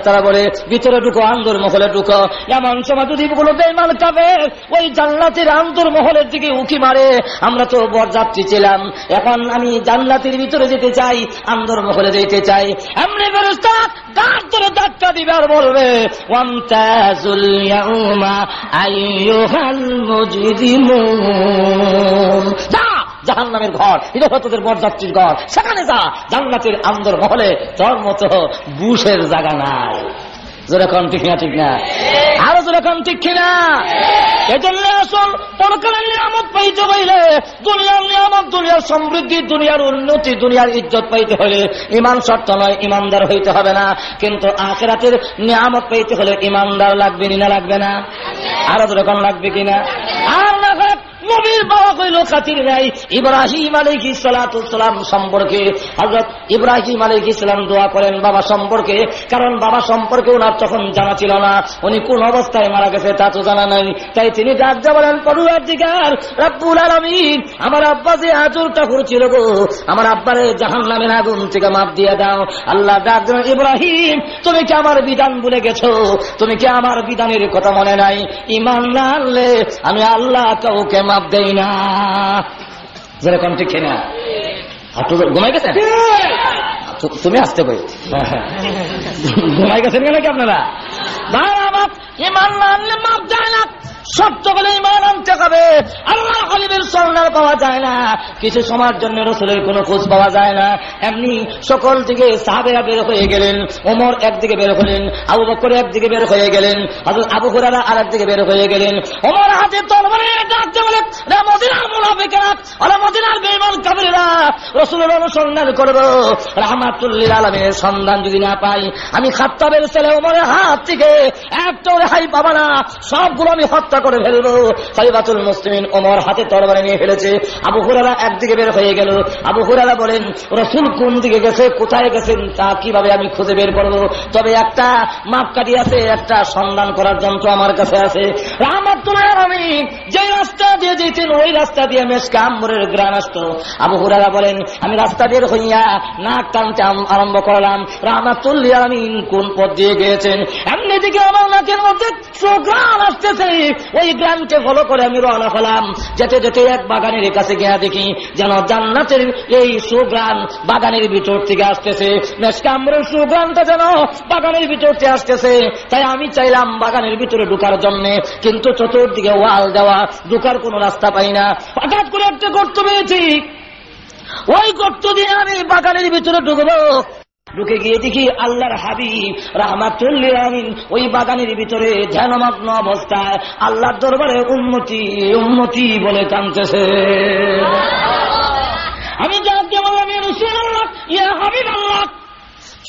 তারা বলে, ভিতরে ঢুকো, আন্দর মহলে ঢুকো। এমন সময় যদি গুলো বেমাল খাবে ওই জান্নাতির আন্দর মহলের দিকে উঁকি মারে। আমরা তো বরযাত্রী ছিলাম। এখন আমি জান্নাতির ভিতরে যেতে চাই, আন্দর মহলে যেতে চাই। এমনি ফেরেস্তা দাঁত ধরে ধাক্কা দিবে আর বলবে, ওয়ামতাজুল ইয়াউমা আইয়ুহাল মুজরিমুন। যা, জাহান্নামের ঘর এটা বরযাত্রীর ঘর। সেখানে যা, জান্নাতের আন্দর মহলে তোর মতো বুশের জায়গা নাই। যেরকম ঠিক না ঠিক না। আরও যেরকম ঠিক কিনা? এজন্য আসল পরকালের নিয়ামত পাইতে পাইলে দুনিয়ার নিয়ামত, দুনিয়ার সমৃদ্ধি, দুনিয়ার উন্নতি, দুনিয়ার ইজ্জত পাইতে হলে ইমান শর্ত নয়, ইমানদার হইতে হবে না। কিন্তু আখেরাতের নিয়ামত পাইতে হলে ইমানদার লাগবে না লাগবে না? আরও যেরকম লাগবে কিনা? আর না নবীর বাবা কইল খাতির নাই ইব্রাহিম আলাইহ সালাম সম্পর্কে হজরত ইব্রাহিম আলাইহ ইসলাম দোয়া করেন বাবা সম্পর্কে, কারণ বাবা সম্পর্কে ওনার তখন জানা ছিল না। উনি কোন অবস্থায় মারা গেছে তা তো জানা নাই। তাই তিনি যা বলেন পড়ুয়ার দিকার রব্বুল আলমিন, আমার আব্বা যে আজুরটা করছিল গো, আমার আব্বারে জাহান নামের আগুন থেকে মাপ দিয়ে দাও। আল্লাহ ডাক ইব্রাহিম, তুমি কি আমার বিধান ভুলে গেছো? তুমি কি আমার বিধানের কথা মনে নাই? ইমান না আনলে আমি আল্লাহ কাউকে মাপ দেই না। যেরকম ঠিক না। ঘুমাই গেছেন? তুমি আসতে পারি ঘুমাই গেছেন কেন কি আপনারা? মাপ যায় না। সত্য বলে ইমান আনতে হবে। আল্লাহ হালিমের সন্ধান পাওয়া যায় না। কিছু সময়ের জন্য রসুলের কোনো খোঁজ পাওয়া যায় না। এমনি সকল দিকে সাহাবেরা বের হয়ে গেলেন, ওমর একদিকে বের হলেন, আবু বকর একদিকে বের হয়ে গেলেন আবু হুরায়রা আর একদিকে বের হয়ে গেলেন। ওমর হাতে সন্ধান যদি না পাই, আমি খাত্তাবের ছেলে ওমরের হাত থেকে একটা রেহাই পাবা সবগুলো আমি হত্যা করে ফেলব। খলিফাতুল মুসলিমিন ওমর হাতে তরবারি নিয়ে ফেলেছে। আবু হুরারা একদিকে বের হয়ে গেল। আবু হুরারা বলেন, রসুল কোন দিকে গেছে, কোথায় গেছেন, তা কীভাবে আমি খুঁজে বের করব? তবে একটা মাপকাঠি আছে, একটা সন্ধান করার যন্ত্র আমার কাছে আছে। আমি যে রাস্তা দিয়ে যেতেন, ওই রাস্তা দিয়ে আম্বরের গ্রাম আসতো। আবু হুরারা বলেন, আমি রাস্তা বের হইয়া নাক টানতে আরম্ভ করলাম। রাহমাতুল্লাহ আমি কোন পথ দিয়ে গিয়েছেন? এমনি দিকে আমার নাকের মধ্যে আসতেছে। ওই গ্রামকে ফলো করে আমি রওনা হলাম। যেতে যেতে এক বাগানের কাছে গিয়া দেখি যেন জান্নাতের এই সুগ্রাম বাগানের ভিতর থেকে আসতেছে। মেসকামরের সুগ্রামটা যেন বাগানের ভিতর থেকে আসতেছে। তাই আমি চাইলাম বাগানের ভিতরে ঢুকার জন্য, কিন্তু চতুর্দিকে ওয়াল দেওয়া, ঢুকার কোনো রাস্তা পাই না। হঠাৎ করে একটা গর্ত পেয়েছি। ওই গর্ত দিয়ে আমি বাগানের ভিতরে ঢুকবো। ঢুকে গিয়ে দেখি আল্লাহর হাবিব রাহমাতুল্লিল আমিন ওই বাগানের ভিতরে ধ্যানমগ্ন অবস্থায় আল্লাহর দরবারে উন্নতি উন্নতি বলে কাঁদতেছে আমি জানতে বললাম ইয়া ইয়া হাবিব আল্লাহ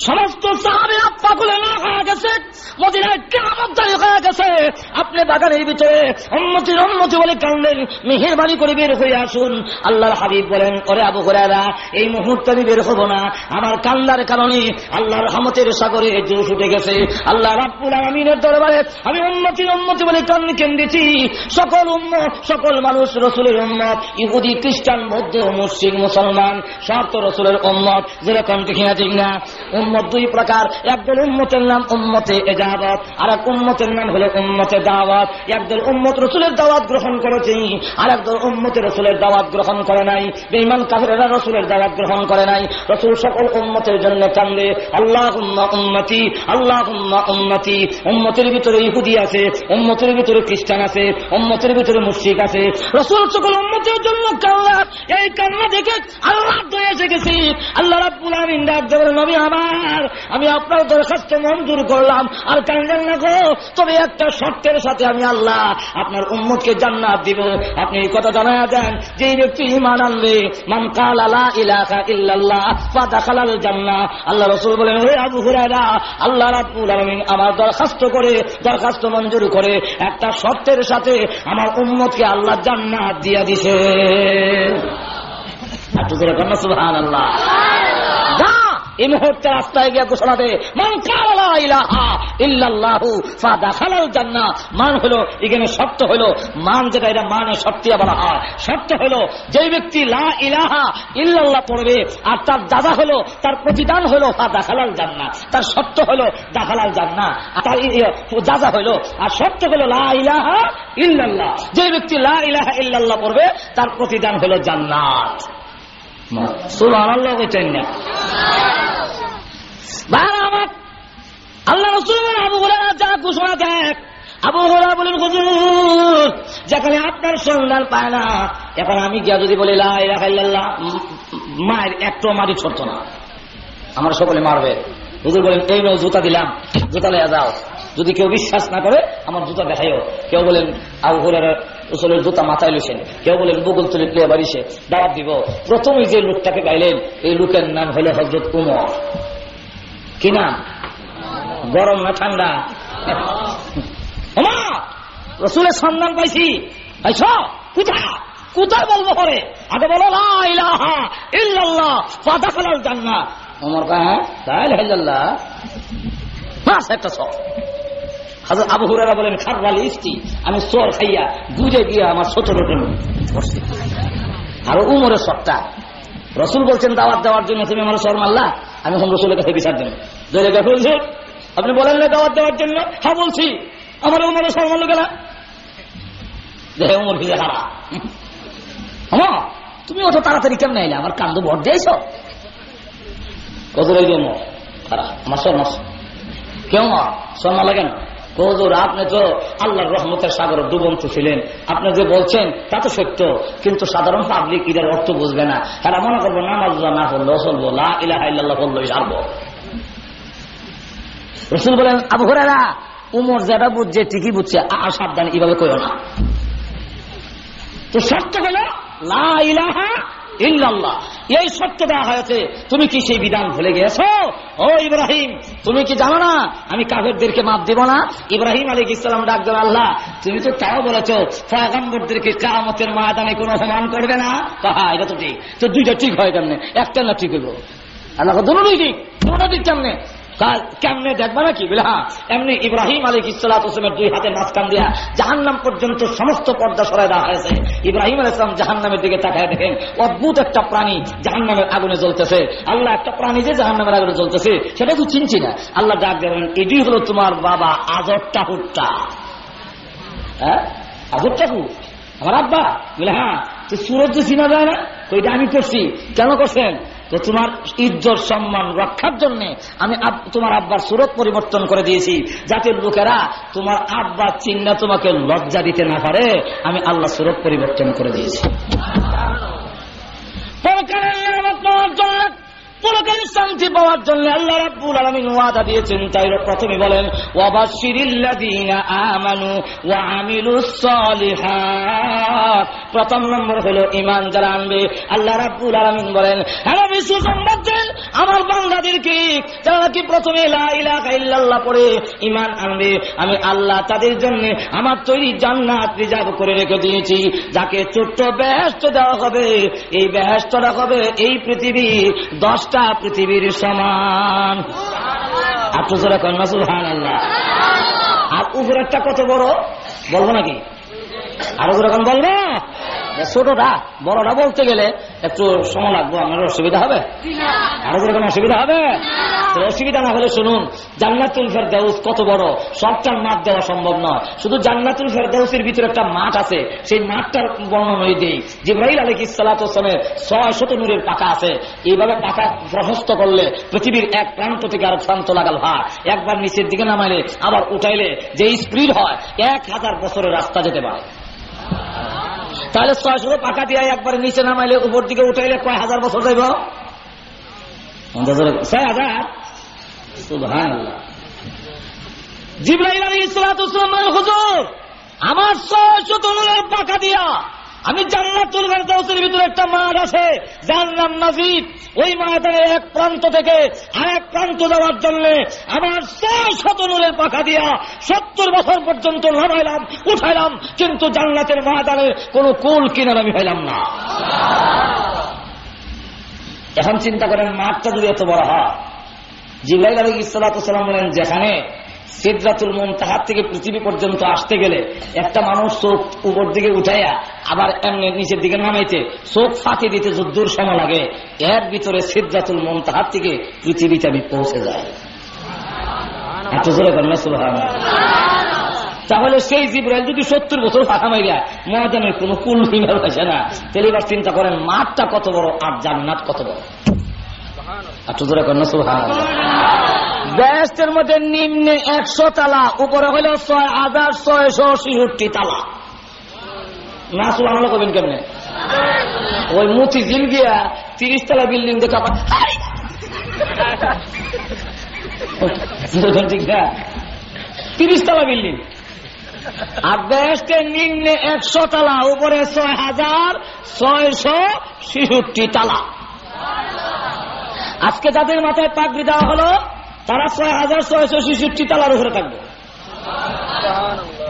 সমস্ত সাহাবে আপ্পা গুলো না হয়ে গেছে, মদিনায় কেমন হয়ে গেছে। আপনি বাগানের ভিতরে উন্নতির উন্নতি বলে কানলেন মেহেরবানি করে বের হয়ে আসুন। আল্লাহর হাবিব বলেন করে আবু হরারা এই মুহূর্তে আমি বের হব না। আমার কান্নার কারণে আল্লাহর রহমতের সাগরে জোশ উঠে গেছে। আল্লাহ রাব্বুল আলমিনের দরবারে আমি উন্নতির উন্নতি বলে কান কেন্দ্রেছি সকল উম্ম সকল মানুষ রসুলের উম্মত, ইহুদি, খ্রিস্টান, বৌদ্ধ, মুসলিম, মুসলমান, সব তো রসুলের উম্মত। যেরকম ঠিক না ঠিক না উম্মত দুই প্রকার। একদল উম্মতের নাম উম্মতে এজাবত আর এক উম্মতের নাম হলো উম্মতে দাওয়াত। একদল উম্মত রসুলের দাওয়াত গ্রহণ করেছে আর একদল উম্মতে রসুলের দাওয়াত গ্রহণ করে নাই। বেইমান কাফেরা রসুলের দাওয়াত গ্রহণ করে নাই। রসুল সকল উম্মতের জন্য কান্দে আল্লাহ উম্মতি আল্লাহ উম্মতি। উম্মতের ভিতরে ইহুদি আছে, উম্মতের ভিতরে খ্রিস্টান আছে, উম্মতের ভিতরে মুশ্রিক আছে। রসুল সকল উম্মতের জন্য কান্না এই কান্না দেখে আল্লাহ এসে গেছি আল্লাহ রাব্বুল আমিন দেবেন, নবী আমার আমি আপনার দরখাস্ত মঞ্জুর করলাম। আর কান্দেন না গো, তবে একটা শর্তের সাথে আমি আল্লাহ আপনার উম্মতকে জান্নাত দিব। আপনি এই কথা জানা দেন যে ব্যক্তি ইমান আনবে, মান আলা ইলাহা ইল্লাল্লাহ ফা দাখালাল জান্নাহ। আল্লাহ রাসূল বলেন, হে আবু হুরায়রা, আল্লাহ রাব্বুল আলামিন আমার দরখাস্ত করে, দরখাস্ত মঞ্জুর করে, একটা শর্তের সাথে আমার উম্মতকে আল্লাহ জান্নাত দিয়া দিছে। একটু করে কন্যা সুবহানাল্লাহ। এই মুহূর্তে রাস্তায় গিয়ে ঘোষণা মান ইল্লাল্লাহু মান হলো, এখানে হলো, মান যেটা, এটা মানে হলো ব্যক্তি লা ইলাহা ইল্লাল্লাহ পড়বে, আর তার দাদা হলো, তার প্রতিদান হলো ফাদাখালাল জান্নাহ তার শর্ত হলো দাখালাল জান্নাহ তার দাদা হলো, আর শর্ত হলো লা ইলাহা ইল্লাল্লাহ। যে ব্যক্তি লা ইলাহা পড়বে, তার প্রতিদান হলো জান্নাত। না। আল্লাহ বলেন যেখানে আপনার সন্ধান পায় না, এখন আমি গিয়া যদি বলি, লা ইলাহা মায়ের একটু মাটি ছড়ত না। আমার সকলে মারবে। হুজুর বলেন, এই জুতা দিলাম, জুতা লইয়া যাও। যদি কেউ বিশ্বাস না করে, আমার জুতা দেখাইও। কেউ বলেন, আবু জুতা মাথায় লুছেন কেউ বলেন বগুল তুলে প্লে বাড়িছে, দাওয়াত দিব। প্রথমে যে লোকটাকে গাইলেন এই লোকের নাম হলো হজরত উমর। কি নাম? গরম না ঠান্ডা? রসুলের সন্ধান পাইছি। পাইছ? কোথায়? কোথায় বলব পরে? আগে বলো ইল্লাল্লাহ ওমর কয় হ্যাঁ একটা সব হাজর আবু বলেন খারবাল ইস্তি আমি চোর খাইয়া বুঝে গিয়ে আমার রোটেন করছি। আর উমরের সবটা রসুল বলছেন, দাওয়াত দেওয়ার জন্য তুমি আমার সর মারলা, আমি এখন রসুলের কাছে বিচার দেখো আপনি বলেন না দাওয়াত দেওয়ার জন্য? হ্যাঁ বলছি। আমার উমরের সর মারলো কেনা? দেখে উমর ভিজে হারা। আমা তুমি অত তাড়াতাড়ি, কেমন এলে? আমার কান্দ ভর দিয়েছ? কত রইল উমর আমার সর মাস কেউ শর্মা লাগেন কৌজুর আপনি তো আল্লাহর রহমতের সাগরে ডুবন্ত ছিলেন। আপনি যে বলছেন, তা তো সত্য। কিন্তু সাধারণ পাবলিক এটার অর্থ বুঝবে না। তারা মনে করব, নামাজ না করলেও চলবো লা ইলাহা সারবো। রসুল বলেন, আবু হরেরা উমর যেটা বুঝছে, ঠিকই বুঝছে, আর সাবধান এইভাবে কইও না। তো সত্য হল, লা ইলাহা ইল্লাল্লাহ। এই সত্য দেওয়া হয়েছে, তুমি কি সেই বিধান ভুলে গেছো ও ইব্রাহিম, তুমি কি জানো না? আমি কাফেরদেরকে মাপ দিব না। ইব্রাহিম আলী ইসলাম ডাক আল্লাহ, তুমি তো তাও বলেছ ফয়াগম্বরদেরকে কামতের ময়দানে কোনো অপমান করবে না? হ্যাঁ এটা তো ঠিক। তো দুইটা ঠিক হয় কেমনে? একটা না ঠিক হইব? আল্লাহ দুটো ঠিক। দুটো ঠিক কেমনে? কেমনে দেখবা নাকি বলে হ্যাঁ এমনি ইব্রাহিম আলী ইসলামের দুই হাতে মাঝখান দিয়া জাহান্নাম পর্যন্ত সমস্ত পর্দা সরাই দেওয়া হয়েছে। ইব্রাহিম আল ইসলাম জাহান্নামের দিকে তাকায় দেখেন, অদ্ভুত একটা প্রাণী জাহান্নামের আগুনে জ্বলতেছে। আল্লাহ একটা প্রাণী যে জাহান্নামের আগুনে জ্বলতেছে, সেটা তো চিনছি না। আল্লাহ ডাক দেবেন এটি হলো তোমার বাবা আজর টাহুরটা হ্যাঁ? ঠাকুর আমার আব্বা? বলে হ্যাঁ তো সুরজ চিনা যায় না এটা আমি করছি কেন করছেন? তো তোমার ইজ্জত সম্মান রক্ষার জন্য আমি তোমার আব্বার সুরত পরিবর্তন করে দিয়েছি। যাতে লোকেরা তোমার আব্বার চিন্তা তোমাকে লজ্জা দিতে না পারে, আমি আল্লাহ সুরত পরিবর্তন করে দিয়েছি। জন্য শান্তি পাওয়ার জন্য আল্লাহ রাব্বুল আলামিন ওয়াদা দিয়েছেন। তাই প্রথমে বলেন, ওয়াবাশশিরিল্লাযীনা আমানু ওয়া আমিলুস সালিহাত। প্রথম নম্বর হলো ঈমান যারা আনবে। আল্লাহ রাব্বুল আলামিন বলেন হ্যাঁ বিশ্ব সংবাদ দেন আমার বান্দাদেরকে। যারা নাকি প্রথমে লা ইলাহা ইল্লাল্লাহ পড়ে ঈমান আনবে। আমি আল্লাহ তাদের জন্য আমার তৈরি জান্নাত রিজার্ভ করে রেখে দিয়েছি। যাকে ছোট্ট বেহেস্ত দেওয়া হবে, এই বেহেস্তটা হবে এই পৃথিবী পৃথিবীর দশটা পৃথিবীর সমান। আপনি যারা কন্যা সুহান আল্লাহ আর উপরেরটা কত বড়? বলব নাকি? আরও যেরকম বলবেন ছোটটা বড়টা বলতে গেলে একটু সময় লাগবে আমার অসুবিধা হবে? আরও যেরকম অসুবিধা হবে? অসুবিধা না হলে শুনুন, জান্নাতুল ফেরদাউস কত বড়? সবটার মাঠ দেওয়া সম্ভব নয়। শুধু জান্নাতুল ফেরদাউসের ভিতরে একটা মাঠ আছে, সেই মাঠটার বর্ণনা দিই। জিব্রাহিল আলী ইসালাতামের ছয় শত নূরের পাকা আছে। এইভাবে পাকা প্রশস্ত করলে পৃথিবীর এক প্রান্ত থেকে আরও প্রান্ত লাগাল হয় একবার নিচের দিকে নামাইলে, আবার উঠাইলে যে স্পিড হয়, এক হাজার বছরের রাস্তা যেতে পারে। তাহলে ছয়শো পাকা দিয়ে একবার নিচে নামাইলে উপর দিকে উঠাইলে কয় হাজার বছর যাইব? ছয় হাজার? আলী ইসলাতাম হুজুর, আমার ছয়শো তরুণের পাকা দিয়া আমি জান্নাতুল ফেরদাউসের ভিতরে একটা মাঠ আছে, যার নাম নাজিদ ওই মাঠের এক প্রান্ত থেকে আরেক প্রান্ত যাওয়ার জন্য আমার শত নূরের পাখা দিয়া সত্তর বছর পর্যন্ত নামাইলাম, উঠাইলাম, কিন্তু জান্নাতের ময়দানে কোনো কুল কিনার আমি হইলাম না। এখন চিন্তা করেন, মাঠটা যদি এত বড় হয়, জিব্রাইল আলী বলেন, যেখানে সিদ্ধাতুল মন তাহার থেকে পৃথিবী পর্যন্ত আসতে গেলে একটা মানুষ চোখ উপর দিকে উঠাইয়া আবার এমনি নিচের দিকে নামাইতে, চোখ ফাঁকি দিতে যদ্দূর সময় লাগে এর ভিতরে সিদ্ধাতুল মন তাহার থেকে পৃথিবীতে আমি পৌঁছে সুবহানাল্লাহ। তাহলে সেই জিব্রাইল যদি সত্তর বছর ফাঁকা মাইরা ময়দানের কোন কুল ফিমেল হয়েছে না, তাহলে এবার চিন্তা করেন, মাঠটা কত বড় আর জান্নাত কত বড় এত জোরে করেন না সুবহানাল্লাহ। বেহেস্তের মধ্যে নিম্নে একশো তালা, উপরে হইল ছয় হাজার ছয়শো ছিষট্টি তালা। না সুবাহ করবেন কেমনে? ওই মুথি জিল গিয়া তিরিশ তলা বিল্ডিং দেখা তিরিশ তলা বিল্ডিং। আর বেহেস্তের নিম্নে একশো তালা, উপরে ছয় হাজার ছয়শো ছিষট্টি তালা। আজকে যাদের মাথায় পাগড়ি দেওয়া হলো তারা ছয় হাজার ছয়শো ছেষট্টি তালার উপরে থাকবে।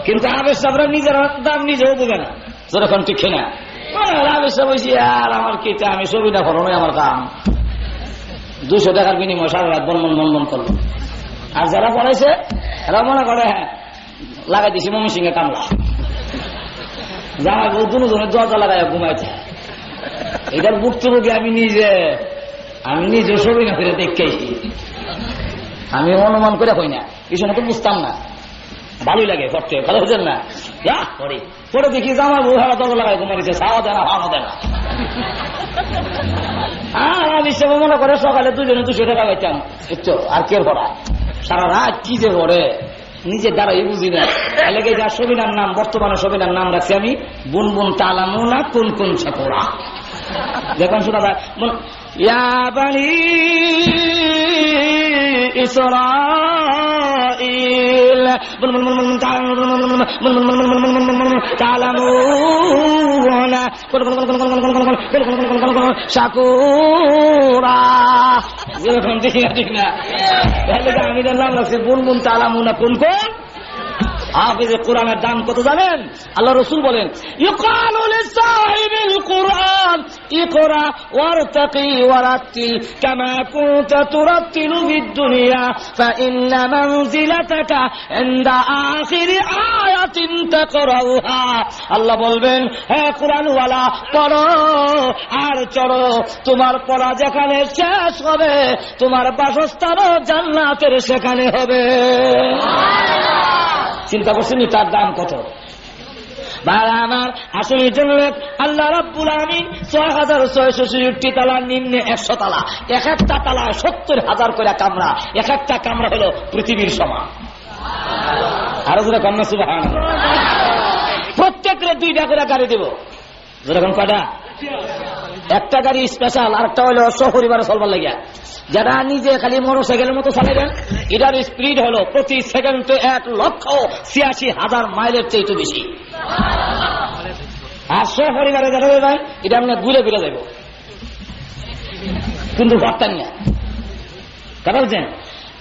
কিন্তু আবেশ সাহেবরা নিজের দাম নিজেও বুঝে না। যেরকম ঠিক না আবেশ বলছি, আর আমার কি আমি ছবিটা ফলনই আমার কাম। দুশো টাকার বিনিময় সারা রাত বনবন বনবন করল। আর যারা পড়াইছে, এরা মনে করে হ্যাঁ লাগাই দিছি মমি সিংহে কামলা। জামাই বউ দুজনের দরজা লাগাই ঘুমাইছে। এটার ভুক্তভোগী আমি নিজে আমি নিজে ছবি না ফিরে দেখেছি আমি অনুমান করে হই না কিছু তো বুঝতাম না। ভালোই লাগে করতে ভালো বুঝেন না? পরে পরে দেখি যে আমার বউহারা দরজা লাগাই ঘুমাইছে সাওয়া দেয় না, ভালো দেয় না। মনে করে সকালে দুজনে দুশো টাকা পাইতাম, বুঝছ? আর কে ভরা সারা রাত কি যে নিজের দ্বারাই বুঝি না। এলাকায় যা সবিনার নাম, বর্তমানে সবিনার নাম রাখছি আমি, বুন বুন তালামু না কোন কোন ছাপড়া। দেখুন শোনা ইয়া বানি إسرائيل تعلمون شكورا আমি জানলাম না সে বুনবুন তালামুনা কোন কোন হাফিজে কোরআনের দাম কত জানেন আল্লাহ রসুল বলেন يقال لصاحب القرآن اقرأ وارتقي ورتل كما كنت ترتل في الدنيا فإن منزلتك عند آخر آية تقرأها আল্লাহ বলবেন হ্যাঁ কোরআনওয়ালা পড়ো আর চড়ো তোমার পড়া যেখানে শেষ হবে তোমার বাসস্থানও জান্নাতের সেখানে হবে চিন্তা করছেন, তার দাম কত? আমার আসলে জন্য আল্লাহ রাব্বুল আলামিন ছয় হাজার ছয়শো ছেষট্টি তালা নিম্নে একশো তালা, এক একটা তালা সত্তর হাজার করে কামরা, এক একটা কামরা হলো পৃথিবীর সমান। আরও যেটা কন্যা সুবাহ প্রত্যেকের দুইটা করে গাড়ি দেব। যেরকম কয়টা? একটা গাড়ি স্পেশাল আর একটা হলো সপরিবারে চলবার লাগিয়া। যারা নিজে খালি মোটর সাইকেলের মতো চালাবেন এটার স্পিড হলো প্রতি সেকেন্ডে এক লক্ষ ছিয়াশি হাজার মাইলের চেয়ে বেশি। আর সপরিবারে যারা যাবেন এটা আমরা ঘুরে ঘুরে যাব কিন্তু ঘরটান না। কথা বলছেন?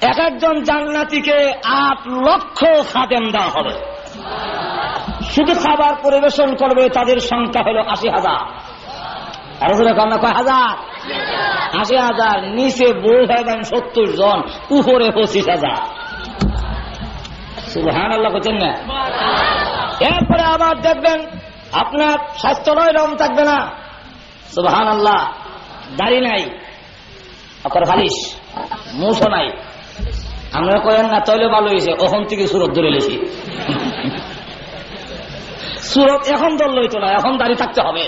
এক একজন জান্নাতিকে আট লক্ষ খাদেম দেওয়া হবে। শুধু খাবার পরিবেশন করবে, তাদের সংখ্যা হলো আশি হাজার। আরও জোরে কম না, কয় হাজার? আশি হাজার, নিচে বউ হবেন সত্তর জন, উপরে পঁচিশ হাজার। সুহান আল্লাহ করছেন না? এরপরে আবার দেখবেন, আপনার স্বাস্থ্য নয় রম থাকবে না। সুবহান আল্লাহ দাড়ি নাই, আপনার খালিস মুসো নাই। আমরা কয়েন না তৈলে ভালো হয়েছে ওখান থেকে সুরত ধরে লেছি। সুরত এখন দল লইতো না, এখন দাঁড়িয়ে থাকতে হবে।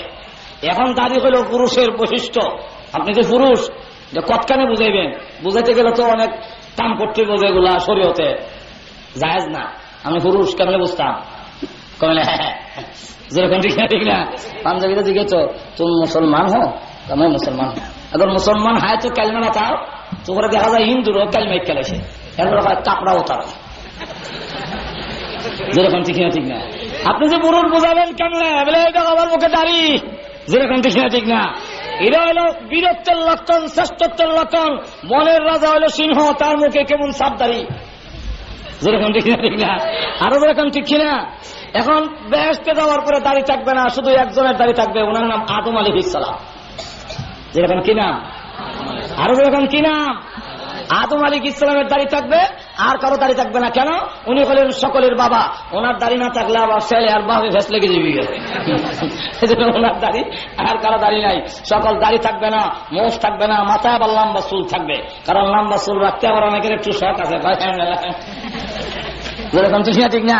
এখন দাবি হলো পুরুষের বৈশিষ্ট্য। আপনি যে পুরুষ, যে কতখানে বুঝাইবেন? বুঝাইতে গেলে তো অনেক কাম করতে বোঝে এগুলা শরীয়তে। যায় না। আমি পুরুষ, কেমন বুঝতাম? হ্যাঁ, হ্যাঁ। মুসলমান মুসলমান মুসলমান তো দেখা যায় ঠিক না আপনি যে পুরুষ বোঝাবেন কেমন? বলে মুখে দাঁড়িয়ে যেরকম ঠিক না ঠিক না? এটা হলো বীরত্বের লক্ষণ, শ্রেষ্ঠত্বের লক্ষণ। মনের রাজা হলো সিংহ, তার মুখে কেমন দাঁড়ি যেরকম ঠিক না ঠিক না? আরও যেরকম ঠিক কিনা? এখন বেহেস্তে যাওয়ার পরে দাড়ি থাকবে না, শুধু একজনের দাড়ি থাকবে, ওনার নাম আদম আলী ইসালাম যেরকম কি নাম আরও যেরকম কি নাম আদম আলিক ইসলামের দাড়ি থাকবে আর কারও দাড়ি থাকবে না। কেন? উনি হলেন সকলের বাবা। ওনার দাড়ি না থাকলে আবার ছেলে আর বাবা ভেস লেগে যাবি ওনার দাড়ি আর কারও দাড়ি নাই। সকল দাড়ি থাকবে না, মোষ থাকবে না মাথায় আবার লম্বা চুল থাকবে। কারণ লম্বা চুল রাখতে আবার অনেকের একটু শখ আছে ঠিক না?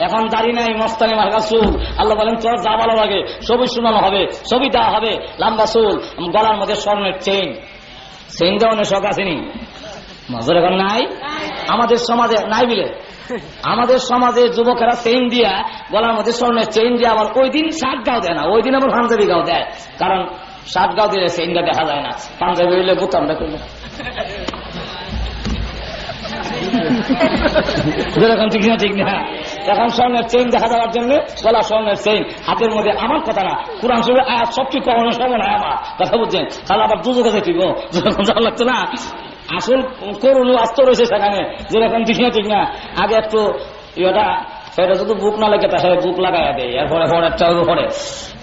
এখন দাড়ি নাই মস্তানি মার্কা চুল। আল্লাহ বলেন, তোর যা ভালো লাগে, সবই শোনানো হবে ছবি দেওয়া হবে। লম্বা চুল, গলার মধ্যে স্বর্ণের চেইন। চেইন দেওয়ানোর শখ আসেনি মজুর এখন নাই? আমাদের সমাজে, নাই বিলে? আমাদের সমাজে যুবকেরা চেইন দিয়া, গলার মধ্যে স্বর্ণের চেইন দিয়ে আবার ওই দিন ষাট গাও দেয় না, ওই দিন আবার পাঞ্জাবি গাও দেয়। কারণ ষাট গাও দিলে চেইনটা দেখা যায় না। পাঞ্জাবি হইলে করলে। যেরকম ঠিক না ঠিক না। এখন স্বর্ণের চেইন দেখা যাওয়ার জন্য গলা স্বর্ণের চেইন। হাতের মধ্যে আমার কথা না, কোরআন শরীর আয়াত সবচেয়ে কখনো সময় আমার। কথা বুঝছেন? তাহলে আবার কাছে ঠিক লাগতো না? আসল করুন আস্ত রয়েছে সেখানে যেরকম ঠিক না ঠিক না। আগে একটু ইয়েটা, সেটা শুধু বুক না লেগে তাহলে বুক লাগাই দেয়, এরপরে পরেরটা পরে।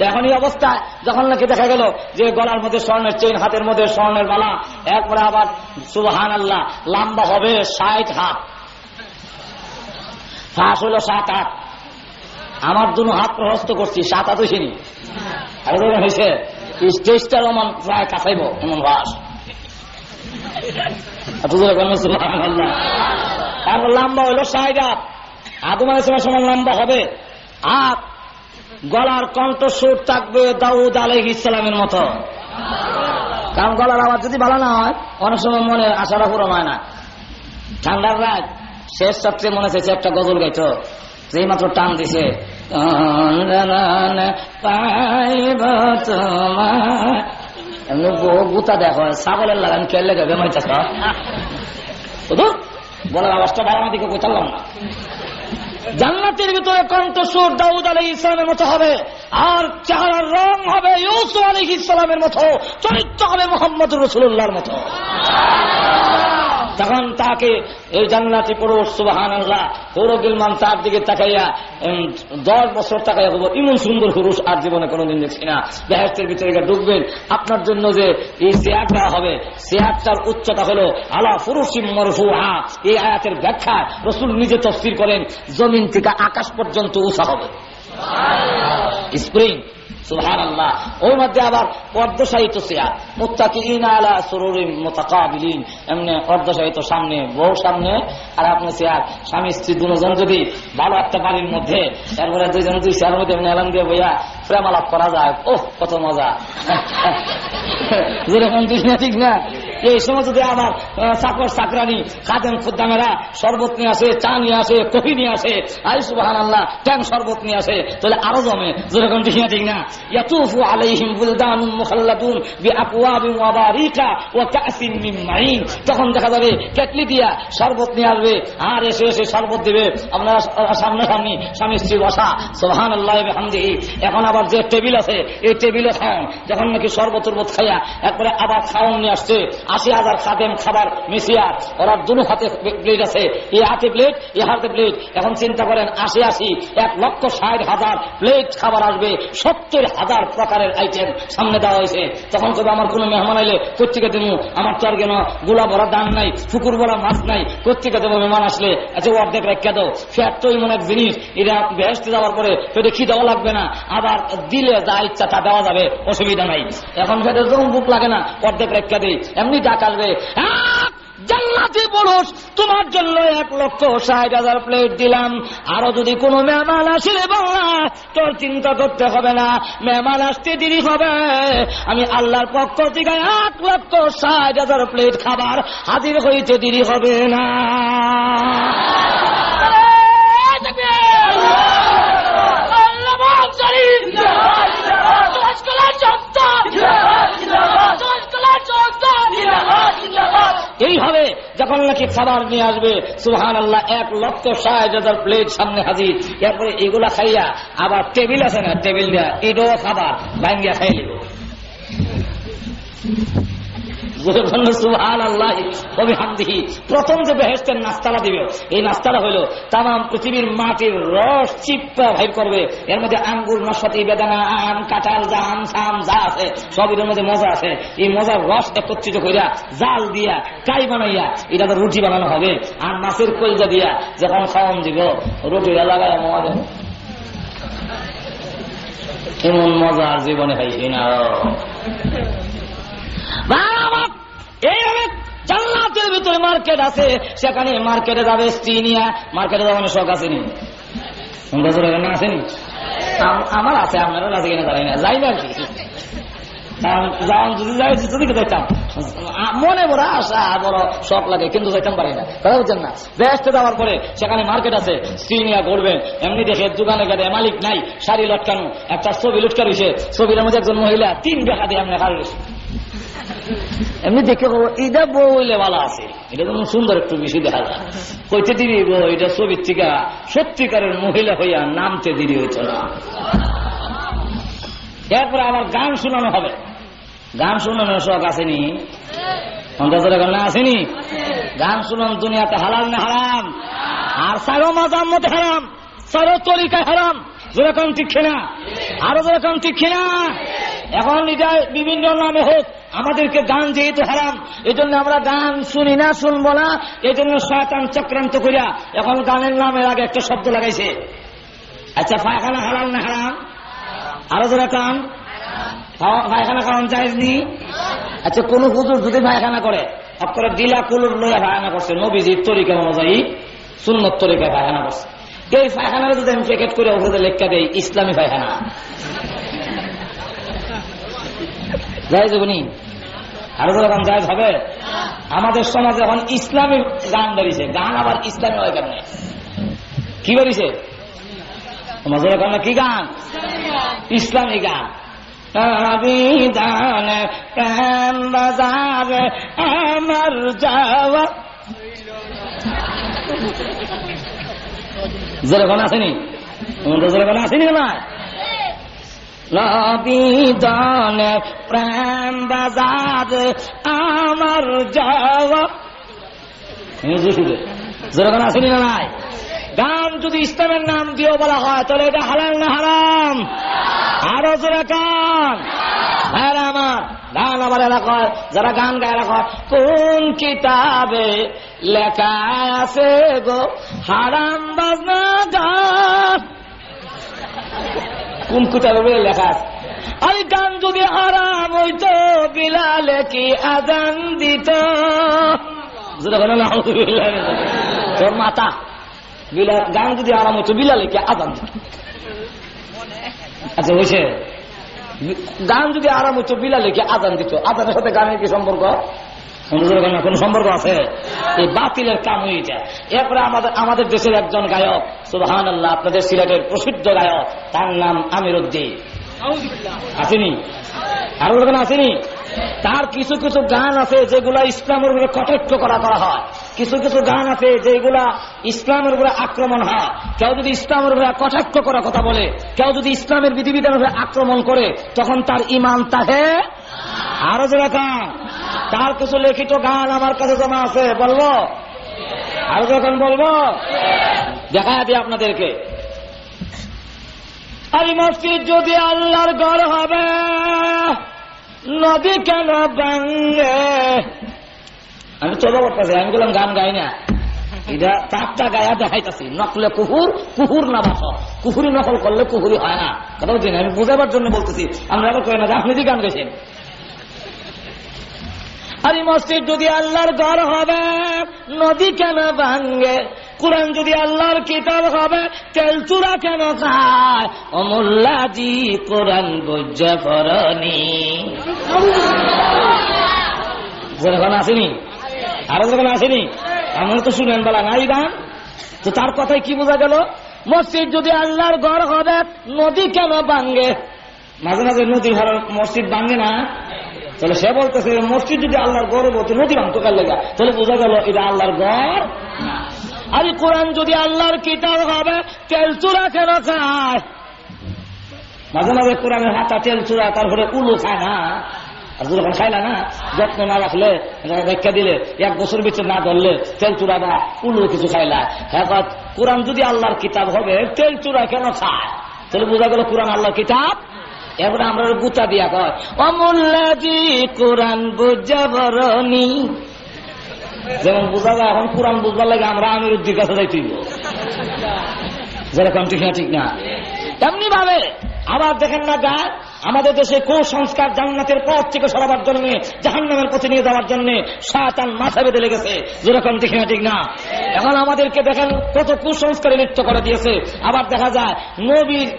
এখন এই অবস্থা, যখন নাকি দেখা গেল যে গলার মধ্যে স্বর্ণের চেইন, হাতের মধ্যে স্বর্ণের মালা, এরপরে আবার সুবাহান আল্লাহ লম্বা হবে ষাট হাত। ফাঁস হলো সাত হাত। আমার দুনো হাত প্রহস্ত করছি, সাত হাত হয়েছিনি হয়েছে স্টেজটা এমন প্রায় কাছাইব এমন বাস। তারপর লম্বা হইল ষাট আদম আলাইসলামের লম্বা হবে। আর গলার কণ্ঠস্বর থাকবে দাউদ আলহ ইসলামের কারণ গলার আওয়াজ যদি ভালো না হয়, অনেক সময় মনে আশাটা পূরণ হয় না। ঠান্ডার রাত, শেষ রাত্রে মনে হচ্ছে একটা গজল গাইতো। যেই মাত্র টান দিছে পাইব তোমার এমনি বহু গুতা দেখো, ছাগলের লাগান কেলে লেগে বেমারি চাষ। বলার আওয়াজটা বাড়ানো দিকে না। জান্নাতের ভিতরে কণ্ঠস্বর দাউদ আলী ইসলামের মতো হবে, আর চেহারার রং হবে ইউসুফ আলী ইসলামের মতো, চরিত্র হবে মোহাম্মদ রসুল্লাহর মতো। তখন তাকে এই জান্নাতি পুরুষ সুবাহান আল্লাহ হৌরগিলমান তার দিকে তাকাইয়া দশ বছর তাকাইয়া হব এমন সুন্দর পুরুষ আর জীবনে কোনোদিন দেখছি না। বেহেস্তের ভিতরে ঢুকবেন আপনার জন্য যে এই চেয়ারটা হবে, চেয়ারটার উচ্চতা হলো, আলা ফুরুসিম মরফুহা। এই আয়াতের ব্যাখ্যা রসুল নিজে তফসির করেন জমিন থেকে আকাশ পর্যন্ত উষা হবে। স্প্রিং ওর মধ্যে আবার চেয়ার আলা মোতাকাবিলিন। এমনি সামনে বউ সামনে। আর আপনি চেয়ার স্বামী, স্ত্রী, দুজন যদি ভালো একটা বাড়ির মধ্যে তারপরে দুইজন দুই চেয়ার মধ্যে এমনি এলান দিয়ে বইয়া করা যায়, ওহ, কত মজা। যেরকম ঠিক না ঠিক না। এই সময় যদি আমার চাকর, চাকরানি, খাদেম, খুদ্দামেরা শরবত নিয়ে আসে, চা নিয়ে আসে, কফি নিয়ে আসে, আই সুবাহান আল্লাহ ট্যাং শরবত নিয়ে আসে, তাহলে আরও জমে, যেরকম ঠিক না ঠিক না। ইয়াতুফু আলাইহিম বুলদানুন মুখাল্লাদুন বিআকওয়াবিন ওয়া বারিকা ওয়া কাসিন মিন মাইন। তখন দেখা যাবে কেটলি দিয়া শরবত নিয়ে আসবে, আর এসে এসে শরবত দিবে। আপনারা সামনে সামনে স্বামী স্ত্রী বসা সোহান আল্লাহ হামদিহি এখন আবার যে টেবিল আছে, এই টেবিলে খাওয়ান যখন নাকি শরবত খাইয়া, একবারে আবার খাওয়ান নিয়ে আসছে আশি হাজার খাদেম খাবার মিশিয়ার ওরা দুনো হাতে প্লেট আছে এ হাতে প্লেট এ হাতে প্লেট এখন চিন্তা করেন, আশি আশি, এক লক্ষ ষাট হাজার প্লেট খাবার আসবে। সত্তর হাজার প্রকারের আইটেম সামনে দেওয়া হয়েছে। তখন কবে আমার কোনো মেহমান আইলে কোথেকে দেবো? আমার তো আর কেন গোলা ভরা দান নাই, পুকুর ভরা মাছ নাই কোথেকে দেবো মেহমান আসলে? আচ্ছা অর্ধেক রেখে দাও। ফ্যাট তো এমন এক জিনিস এটা বেহেস্তে যাওয়ার পরে পেটে দেওয়া লাগবে না। আবার দিলে যা ইচ্ছা তা দেওয়া যাবে, অসুবিধা নাই। এখন ফেটে যখন বুক লাগে না, অর্ধেক রেখে দিই। এমনি ডাক আসবে জান্নাতি পুরুষ তোমার জন্য এক লক্ষ ষাট হাজার প্লেট দিলাম আরও যদি কোনো মেহমান আসে রে বাংলা তোর চিন্তা করতে হবে না মেহমান আসতে দেরি হবে আমি আল্লাহর পক্ষ থেকে এক লক্ষ ষাট হাজার প্লেট খাবার হাজির হইতে দেরি হবে না এইভাবে যখন নাকি খাবার নিয়ে আসবে। সুহান আল্লাহ এক লক্ষ ষাট হাজার প্লেট সামনে হাজির। এরপরে এগুলা খাইয়া আবার টেবিল আছে না, টেবিল দেয়া, এটাও খাবার, ভাঙ্গিয়া খাই নিব। প্রথম যে বেহেস্তের নাস্তাটা দিবে, এই নাস্তাটা হইল তাম পৃথিবীর মাটির রস চিপ্পা ভাইর করবে। এর মধ্যে আঙ্গুর নসতি বেদানা, আম, কাঁঠাল জাম সাম যা আছে, সব এর মধ্যে মজা আছে। এই মজার রস একত্রিত করিয়া জাল দিয়া, কাই বানাইয়া, এটা তো রুটি বানানো হবে। আর মাছের কলজা দিয়া যখন খাওয়ান দিব রুটিটা লাগায় মজা এমন মজা জীবনে খাইছি না জান্নাতের ভিতরে মার্কেট আছে, সেখানে মার্কেটে যাবে স্ত্রী নিয়ে, মার্কেটে শখ আসেনি? আসেনি? আমার আছে, আপনারও আছে কিনা না, যাই না। মনে বড় আশা, বড় শখ লাগে, কিন্তু পারি না। কথা বুঝছেন না? ব্যস্ত যাওয়ার পরে সেখানে মার্কেট আছে, স্ত্রী নিয়ে ঘুরবেন। এমনি দেখে দোকানে গেলে মালিক নাই, শাড়ি লটকানো, একটা ছবি লটকা রয়েছে ছবির মধ্যে একজন মহিলা, তিন টাকা দিয়ে রয়েছে এমনি দেখে এটা বউ হইলে ভালো আছে। এটা তো সুন্দর একটু বেশি দেখা যায়। কইতে দিবি গো এটা ছবির থেকে সত্যিকারের মহিলা হইয়া নামতে দেরি হইত না। এরপরে আবার গান শোনানো হবে। গান শোনানোর শখ আসেনি? অন্তত গান আসেনি? গান শুনান দুনিয়াতে হালাল না হারাম? আর সারো মাজাম মতে হারাম? সারো তরিকায় হারাম? যেরকম ঠিক না আরও যেরকম ঠিক না এখন এটা বিভিন্ন নামে হোক আমাদেরকে গান যেহেতু হারাম এই জন্য আমরা গান শুনি না, শুনব না এই জন্য শয়তান চক্রান্ত করিয়া এখন গানের নামের আগে একটা শব্দ লাগাইছে। আচ্ছা পায়খানা হারাম না হারাম? আরও যারা কান। পায়খানা কারণ চাইনি আচ্ছা কোন হুজুর যদি পায়খানা করে, আপনারা দিলা কুলুর লইয়া পায়খানা করছে নবীজির তরিকা অনুযায়ী, সুন্নত তরিকায় পায়খানা করছে। এই পায়খানার যদি আমি প্যাকেট করে ওখানে লেখা দেই, ইসলামী পায়খানা। যাই যাবনি আরও গান হবে? আমাদের সমাজে এখন ইসলামী গান বেরিয়েছে। গান আবার ইসলামী হয় কেমন কি বেরিয়েছে? তোমাদের ওখানে কি গান? ইসলামী গান। বিধান প্রেম বাজারে আমার যাওয়া। যেরকম আসেনি? তোমাদের যেরকম আসেনি নবীদন প্রেম বাজার আমার যাওয়া যেরকম আসেনি না নাই? গান যদি ইসলামের নাম দিয়েও বলা হয়, তাহলে এটা হালাল না হারাম? আরও জোরে গান। হ্যাঁ আমার, গান আমার এলাকায় যারা গান গায় এলাকায় কোন কিতাবে লেখা আছে গো? হারাম বাজনা গান। কোন কিতাবে লেখা আছে? আরে গান যদি আরাম হইতো বিলালে কি আজান দিত। তোর মাতা বিলাল গান যদি আরাম হইতো বিলালে কি আজান দিত? আচ্ছা হয়েছে গান যদি আরাম হইতো বিলালে কি আজান দিত? আজানের সাথে গানের কি সম্পর্ক? গানের কোন সম্পর্ক আছে? এই বাতিলের কাম এটা এরপরে আমাদের আমাদের দেশের একজন গায়ক সুবাহান আল্লাহ আপনাদের সিলেটের প্রসিদ্ধ গায়ক তার নাম আমির উদ্দিন। আসেনি? আরও আসেনি? তার কিছু কিছু গান আছে যেগুলা ইসলামের উপরে কটাক্ষ করা করা হয়। কিছু কিছু গান আছে যেগুলা ইসলামের উপরে আক্রমণ হয়। কেউ যদি ইসলামের উপরে কটাক্ষ করার কথা বলে, কেউ যদি ইসলামের বিধিবিধানের উপরে আক্রমণ করে, তখন তার ইমান তাহে আরও যে গান তার কিছু লিখিত গান আমার কাছে জমা আছে, বলব? আরও যখন বলব? দেখা দিই আপনাদেরকে। আর মসজিদ যদি আল্লাহর ঘর হবে নদী কেন ভাঙ্গে আমি চলে করতেছি আমি বললাম গান গাই না। এটা চারটা গায়া দেখাইতেছি, নকলে কুহুর কুহুর না বাস কুহুরি নকল করলে কুহুরি হয় না। কথা বলছি আমি বোঝাবার জন্য বলতেছি, আমরা আবার কই না, যে আপনি গান গেছেন আরে মসজিদ যদি আল্লাহর ঘর হবে নদী কেন ভাঙ্গে কোরআন যদি আল্লাহর কিতাব হবে, তেল চূড়া কেন খায়? অমুল্লাজি, কোরআন পড়নি যখন আসেনি? আরও যখন আসেনি? এমন তো শুনেন বলা নাই গান তো তার কথায় কি বোঝা গেল? মসজিদ যদি আল্লাহর ঘর হবে, নদী কেন ভাঙ্গে মাঝে মাঝে নদী ঘর মসজিদ ভাঙ্গে না। তাহলে সে বলতেছে, মসজিদ যদি আল্লাহর গড় বলতে নদী ভাঙতো কার লেগা? তাহলে বোঝা গেল এটা আল্লাহর গড় আরে কোরআন যদি আল্লাহর কিতাব হবে, তেল চূড়া কেন খায়? মাঝে মাঝে কোরআনের হাতা তেল চূড়া, তারপরে উলু খায় না। আর খাইলা না, যত্ন না রাখলে ব্যাখ্যা দিলে, এক বছর ভিতরে না ধরলে, তেল চূড়া বা উলু কিছু খাইলা। হ্যাঁ কোরআন যদি আল্লাহর কিতাব হবে, তেল চূড়া কেন খায়? তাহলে বোঝা গেল কোরআন আল্লাহর কিতাব। এবারে আমরা গুতা দিয়া কয় অমূল্যাজি কোরআন বুঝা বরণি যেমন বোঝা যায়, এখন কোরআন বুঝবার লাগে আমরা আমির উদ্দির কাছে যাই তুইব যেরকম ঠিক না ঠিক না। তেমনি ভাবে আবার দেখেন না গা আমাদের দেশে কুসংস্কার জান্নাতের পথ থেকে সরাবার জন্য, জাহান্নামের পথে নিয়ে যাওয়ার জন্য শয়তান মাথা বেঁধে লেগেছে। যেরকম ঠিক না ঠিক না। এখন আমাদেরকে দেখেন কত কুসংস্কারে লিপ্ত করে দিয়েছে। আবার দেখা যায়, নবীর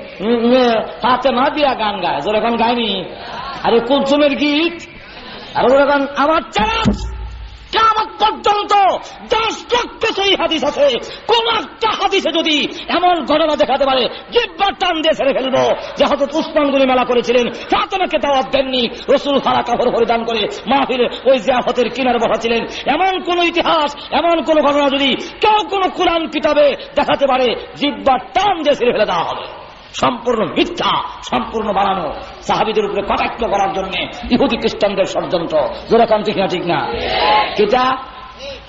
হাতে মা দিয়া গান গায়। যেরকম গায়নি আরে কুলসুমের গীত? আর যেরকম, আমার চাষ কেমন পর্যন্ত দশ লক্ষ সেই হাদিস আছে। কোন একটা হাদিসে যদি এমন ঘটনা দেখাতে পারে জিব্বার টান দিয়ে ছেড়ে ফেলব যে হয়তো উসমান গুলি মেলা করেছিলেন। ফাতেমাকে দাওয়াত দেননি, রসুল ফারা কাপড় পরিধান করে মাহফিলে ওই জিয়াফতের কিনার বসাছিলেন। এমন কোন ইতিহাস, এমন কোন ঘটনা যদি কেউ কোন কোরআন কিতাবে দেখাতে পারে জিব্বার টান দিয়ে ছেড়ে ফেলে দেওয়া হবে। সম্পূর্ণ মিথ্যা, সম্পূর্ণ বানানো সাহাবিদের উপরে কটাক্ষ করার জন্য ইহুদি খ্রিস্টানদের ষড়যন্ত্র। যেরকম ঠিক না ঠিক না? কিটা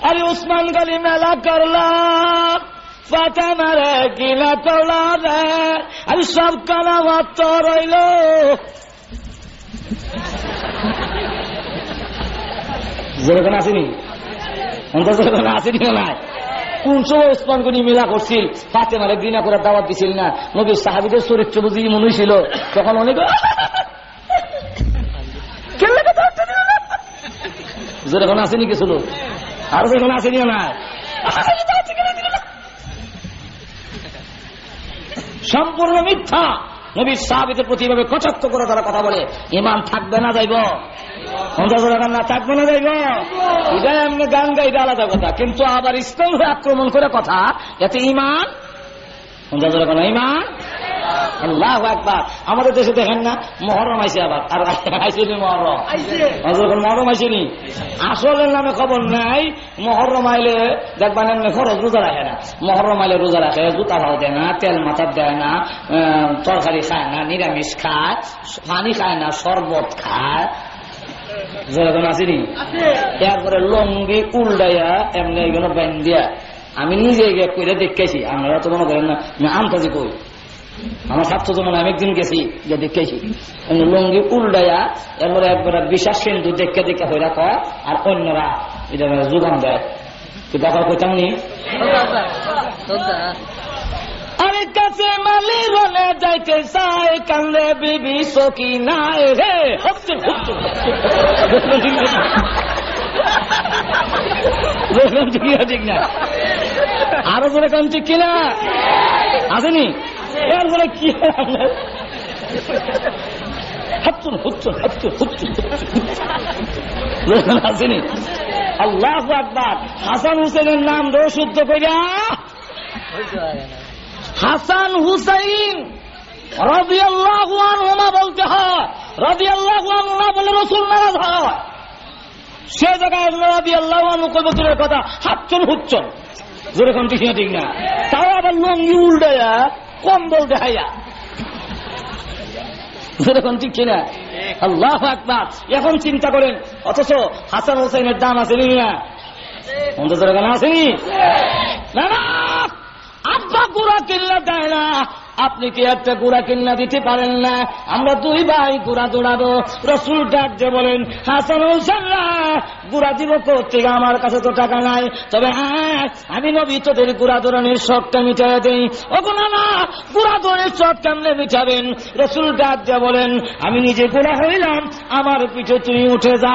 আরে উসমান গলি মেলা করলাম আরে সব কানা মাত্র রইল। যেরকম আসেনি? আসেনি না কোন সময় উসমান গনি মিলা করছিল? ফাতে মারে ঘৃণা করে দাওয়াত দিছিল না। নবীর সাহাবিদের চরিত্র বুঝি মনে ছিল তখন অনেক যেরকম আসেনি কিছু লোক? আরও যখন আসেনি না সম্পূর্ণ মিথ্যা। নবীর সাহাবিদের প্রতি এভাবে কটাক্ষ করে তারা কথা বলে। ইমান থাকবে না, যাইব। না থাকবে না যাইব। এটা এমনি গান গাইবে আলাদা কথা। কিন্তু আবার ইসলাম আক্রমণ করে কথা এতে ইমান ইমান আল্লাহ একবার আমাদের দেশে দেখেন না মহরম আইসে আবার। আর আইসেনি মহরম। যখন মহরম আইসেনি আসলের নামে খবর নাই। মহরম আইলে দেখবেন এমনি খরচ রোজা রাখে না। মহরম আইলে রোজা রাখে জুতা ভাও দেয় না তেল মাথার দেয় না তরকারি খায় না নিরামিষ খায় পানি খায় না শরবত খায়। যেরকম আসেনি? এরপরে লঙ্গি উল্টাইয়া এমনি এগুলো ব্যান দিয়া আমি নিজে গিয়ে কইরা দেখেছি আপনারা তো মনে করেন না আমতাজি কই। আমার ছাত্র যেমন আমি একদিন গেছি যে দেখেছি লুঙ্গি উল্টাইয়া এরপরে একবার বিশ্বাস কিন্তু দেখে দেখে হয়ে কয় আর অন্যরা এটা যোগান দেয়। তো দেখা কইতাম নি? আরেক কাছে মালি রনে যাইতে চাই কান্দে বিবি সকি নাই হচ্ছে ঠিক আরও জোরে কান ঠিক কিনা? আসেনি? এর জোরে কি? হচ্ছুন হচ্ছুন হচ্ছুন আসেনি? আল্লাহ আকবার। হাসান হুসেনের নাম রো শুদ্ধ কইরা হাসান হুসাইন রবি আল্লাহ বলতে হয়। রবি আল্লাহ বলে রসুল নারাজ হয়। সে জায়গায় রবি আল্লাহ কইব কথা হাতচল হুচ্চল যেরকম ঠিক না ঠিক না। তাও আবার লঙ্গি উল্টাইয়া কম্বল দেখাইয়া। যেরকম ঠিক কিনা? আল্লাহ আকবার। এখন চিন্তা করেন, অথচ হাসান হোসেনের দাম আছে নি না? আসেনি না না! আব্বা গুড়া কিনলে দেয় না। আপনি কি একটা গুড়া কিনা দিতে পারেন না? আমরা দুই ভাই গুড়া দৌড়াবো। রসুল ডাক যে বলেন, হাসান গুড়া দিব থেকে আমার কাছে তো টাকা নাই। তবে হ্যাঁ আমি নবী তোদের গুড়া দৌড়ানোর শখটা মিটাই দেই। ওগো না গুড়া দৌড়ের শখ কেমনে মিটাবেন? রসুল ডাক যে বলেন, আমি নিজে গুড়া হইলাম, আমার পিঠে তুই উঠে যা।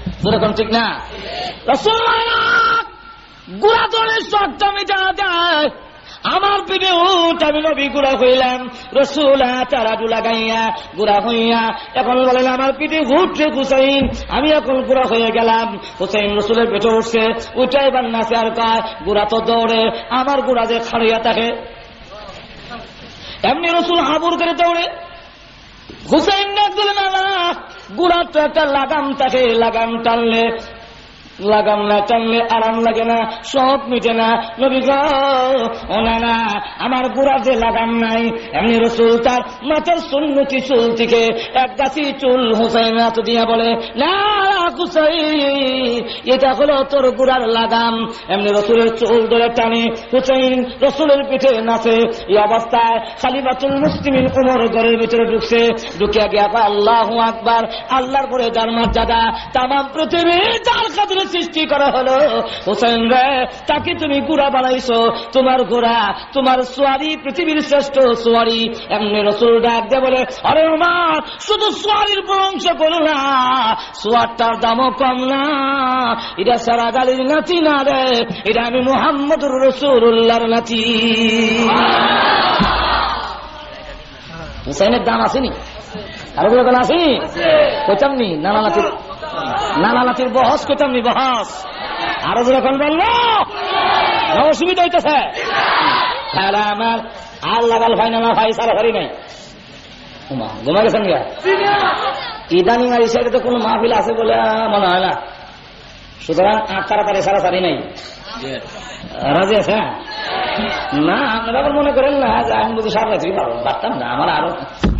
যেরকম ঠিক না? গুড়া শখটা মিটা দেয়, আমার পিঠে উঠ আমি নবী গুড়া হইলাম রসুলা তারা ডুলা গাইয়া গুড়া হইয়া এখন বলেন, আমার পিঠে উঠছে হুসাইন, আমি এখন গুড়া হয়ে গেলাম। হুসাইন রসুলের পেটে উঠছে উঠাই বান্নাছে আর কয়, গুড়া তো দৌড়ে, আমার গুড়া যে খাড়িয়া থাকে। এমনি রসুল হাবুর করে দৌড়ে। হুসাইন ডাক দিলে না না গুড়ার তো একটা লাগাম থাকে লাগাম টানলে। লাগাম না টানলে আরাম লাগে না, সব মিটে না। নবী ও না আমার গুড়া যে লাগাম নাই, এমনি রসুল তার মাথার সুন্নতি চুল থেকে এক গাছি চুল হুসাইন হাত দিয়া বলে, না এটা হলো তোর গুড়ার লাগাম। এমনি রসুলের চুল ধরে টানে, হুসাইন রসুলের পিঠে নাচে, এই অবস্থায় খালিবাতুল মুসলিমিন উমর ঘরের ভিতরে ঢুকছে। ঢুকিয়া গিয়া আল্লাহ আকবার, আল্লাহর পরে যার মর্যাদা তাম পৃথিবী যার খাতিরে সৃষ্টি করা হলো। হোসেন রে তাকে তুমি গুড়া বানাইছো। তোমার গোড়া তোমার সোয়ারি পৃথিবীর শ্রেষ্ঠ সোয়ারি। এমনি রসুল ডাক দে বলে আরে আমার শুধু সোয়ারির প্রংশ করো না সোয়ারটার দামও কম না। এটা সারা গালির নাতি না রে এটা আমি মোহাম্মদুর রসুল্লাহর নাতি। হুসাইনের দাম আসেনি? আরও কোনো আসেনি? কইতাম নি নানা নাতির নানা নাতির বহস কইতাম নি বহস। আরও যখন বলল অসুবিধা হইতেছে। আমার আর লাগাল ভাই না ভাই সারা ভারি নাই। ঘুমা গেছেন গা? ইদানিং আর ইসাইডে তো কোনো মাহফিল আছে বলে মনে হয় না। সুতরাং আট তাড়াতাড়ি সারা সারি নাই। রাজি আছে না, আপনারা আবার মনে করেন না যে আমি বুঝি সারা রাত্রি পারতাম না, আমার আরও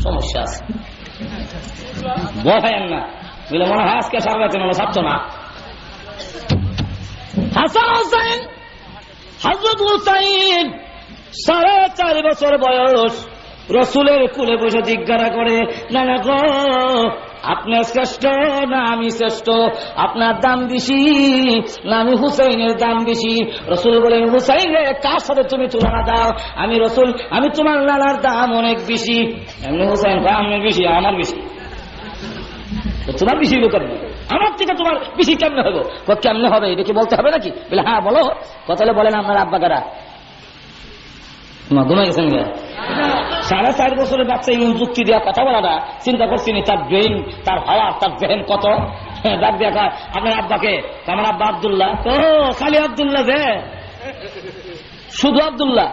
সমস্যা আছে। বলেন না। মনে হয় আজকে সারা না। হাসান হোসেন, হজরত হুসাইন, সাড়ে চার বছর বয়স, রসুলের কুলে বসে জিজ্ঞাসা করে, না না গো আপনার শ্রেষ্ঠ না আমি শ্রেষ্ঠ? আপনার দাম বেশি না আমি হুসাইনের দাম বেশি? রসুল বলেন হুসাইনের কার সাথে তুমি তুলনা দাও? আমি রসুল, আমি তোমার নানার দাম অনেক বেশি। হুসাইন আমার বেশি আমার বেশি। তোমার বেশি লোক আমার থেকে তোমার বেশি কেমনে হবে কেমনে হবে? এটা কি বলতে হবে নাকি? বলে হ্যাঁ বলো। কথা বলেন আপনার আব্বা কারা সাড়ে চার বছরের বাচ্চা ইমন যুক্তি দেওয়া কথা বলাটা চিন্তা করছিনি তার ব্রেন তার হাওয়া, তার জেহেন কত? ডাক দেওয়া কয়, আপনার আব্বাকে। আমার আব্বা আবদুল্লাহ। ও, খালি আবদুল্লাহ যে। শুধু আবদুল্লাহ।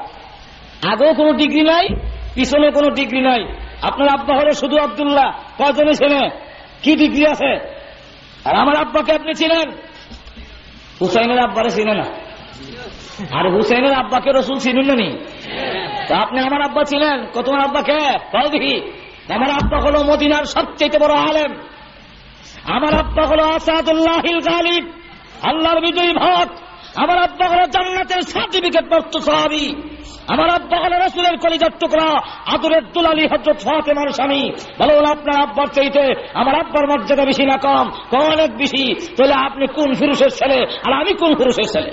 আগেও কোনো ডিগ্রি নাই পিছনে কোনো ডিগ্রি নাই। আপনার আব্বা হলো শুধু আবদুল্লাহ। কজনে ছেলে? কি ডিগ্রি আছে? আর আমার আব্বাকে আপনি চিনেন? হুসাইনের আব্বারে চিনে না। আর হুসাইনের আব্বাকে রসুল চিনুন না তো আপনি আমার আব্বা ছিলেন কত আব্বাকে? বল দেখি আমার আব্বা হলো মদিনার সবচেয়ে বড় আলেম। আমার আব্বা হলো আসাদুল্লাহ আল্লাহর বিজয়ী ভক্ত। আমার আব্বা হলো জান্নাতের সার্টিফিকেট প্রাপ্ত সাহাবি। আমার আব্বা হলো রসুলের কলিজার টুকরা, আদরের দুলালি হজরত ফাতেমার স্বামী। বলুন আপনার আব্বার চাইতে আমার আব্বার মর্যাদা বেশি না কম? অনেক বেশি। তাহলে আপনি কোন পুরুষের ছেলে আর আমি কোন পুরুষের ছেলে?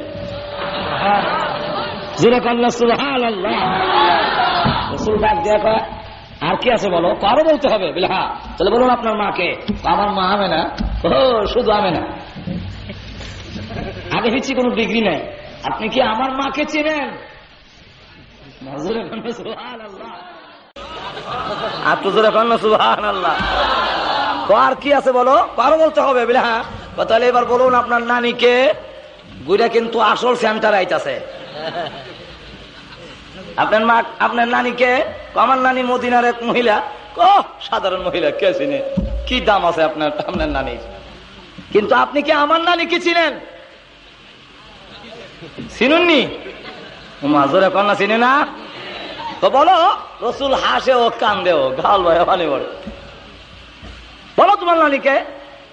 আর কি আছে বলো? কারও বলতে হবে, বলে হ্যাঁ। তাহলে বলুন আপনার মাকে। আমার মা আমে না শুধু আমে না আগে পিছি কোনো ডিগ্রি নাই। আপনি কি আমার মাকে চেনেন? আর কি আছে বলো? কারও বলতে হবে বলে হ্যাঁ? তাহলে এবার বলুন আপনার নানিকে গুইরা কিন্তু আসল সেন্টার আইতাছে আপনার মা আপনার নানিকে আমার নানি মদিনার এক মহিলা। ও সাধারণ মহিলা কে চিনে? কি দাম আছে আপনার আপনার নানির? কিন্তু আপনি কি আমার নানি কি চিনেন? চিনুননি? মাজরে কন্যা চিনে না তো বলো রসুল হাসে ও কান্দে ও গাল ভয় পানি বলে বলো তোমার নানিকে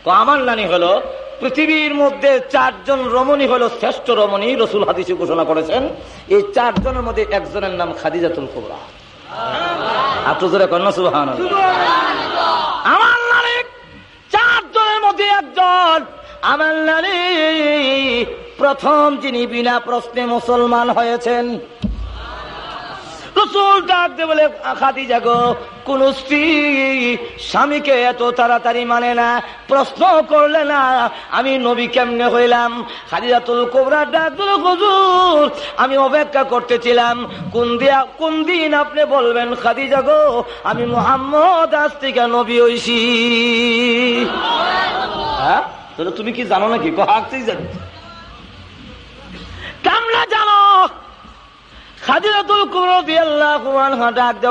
তো আমার নানি হলো পৃথিবীর মধ্যে চারজন রমণী হলো শ্রেষ্ঠ রমণী রসুল হাদিসে ঘোষণা করেছেন এই চারজনের মধ্যে একজনের নাম খাদিজাতুল কুবরা জোরে কন্যা সুবহান আমার নানি চারজনের মধ্যে একজন আমার নানি প্রথম যিনি বিনা প্রশ্নে মুসলমান হয়েছেন। রসুল ডাকতে বলে খাদি জাগো কোন স্ত্রী স্বামীকে এত তাড়াতাড়ি মানে না, প্রশ্ন করলে না, আমি নবী কেমনে হইলাম? খাদিজাতুল কোবরা ডাক দিল, হুজুর, আমি অপেক্ষা করতেছিলাম। কোন দিয়া, কোন দিন আপনি বলবেন খাদি জাগো আমি মোহাম্মদ আজ নবী হইছি। হ্যাঁ? তাহলে তুমি কি জানো নাকি? কাকতেই জানো কামলা জানো?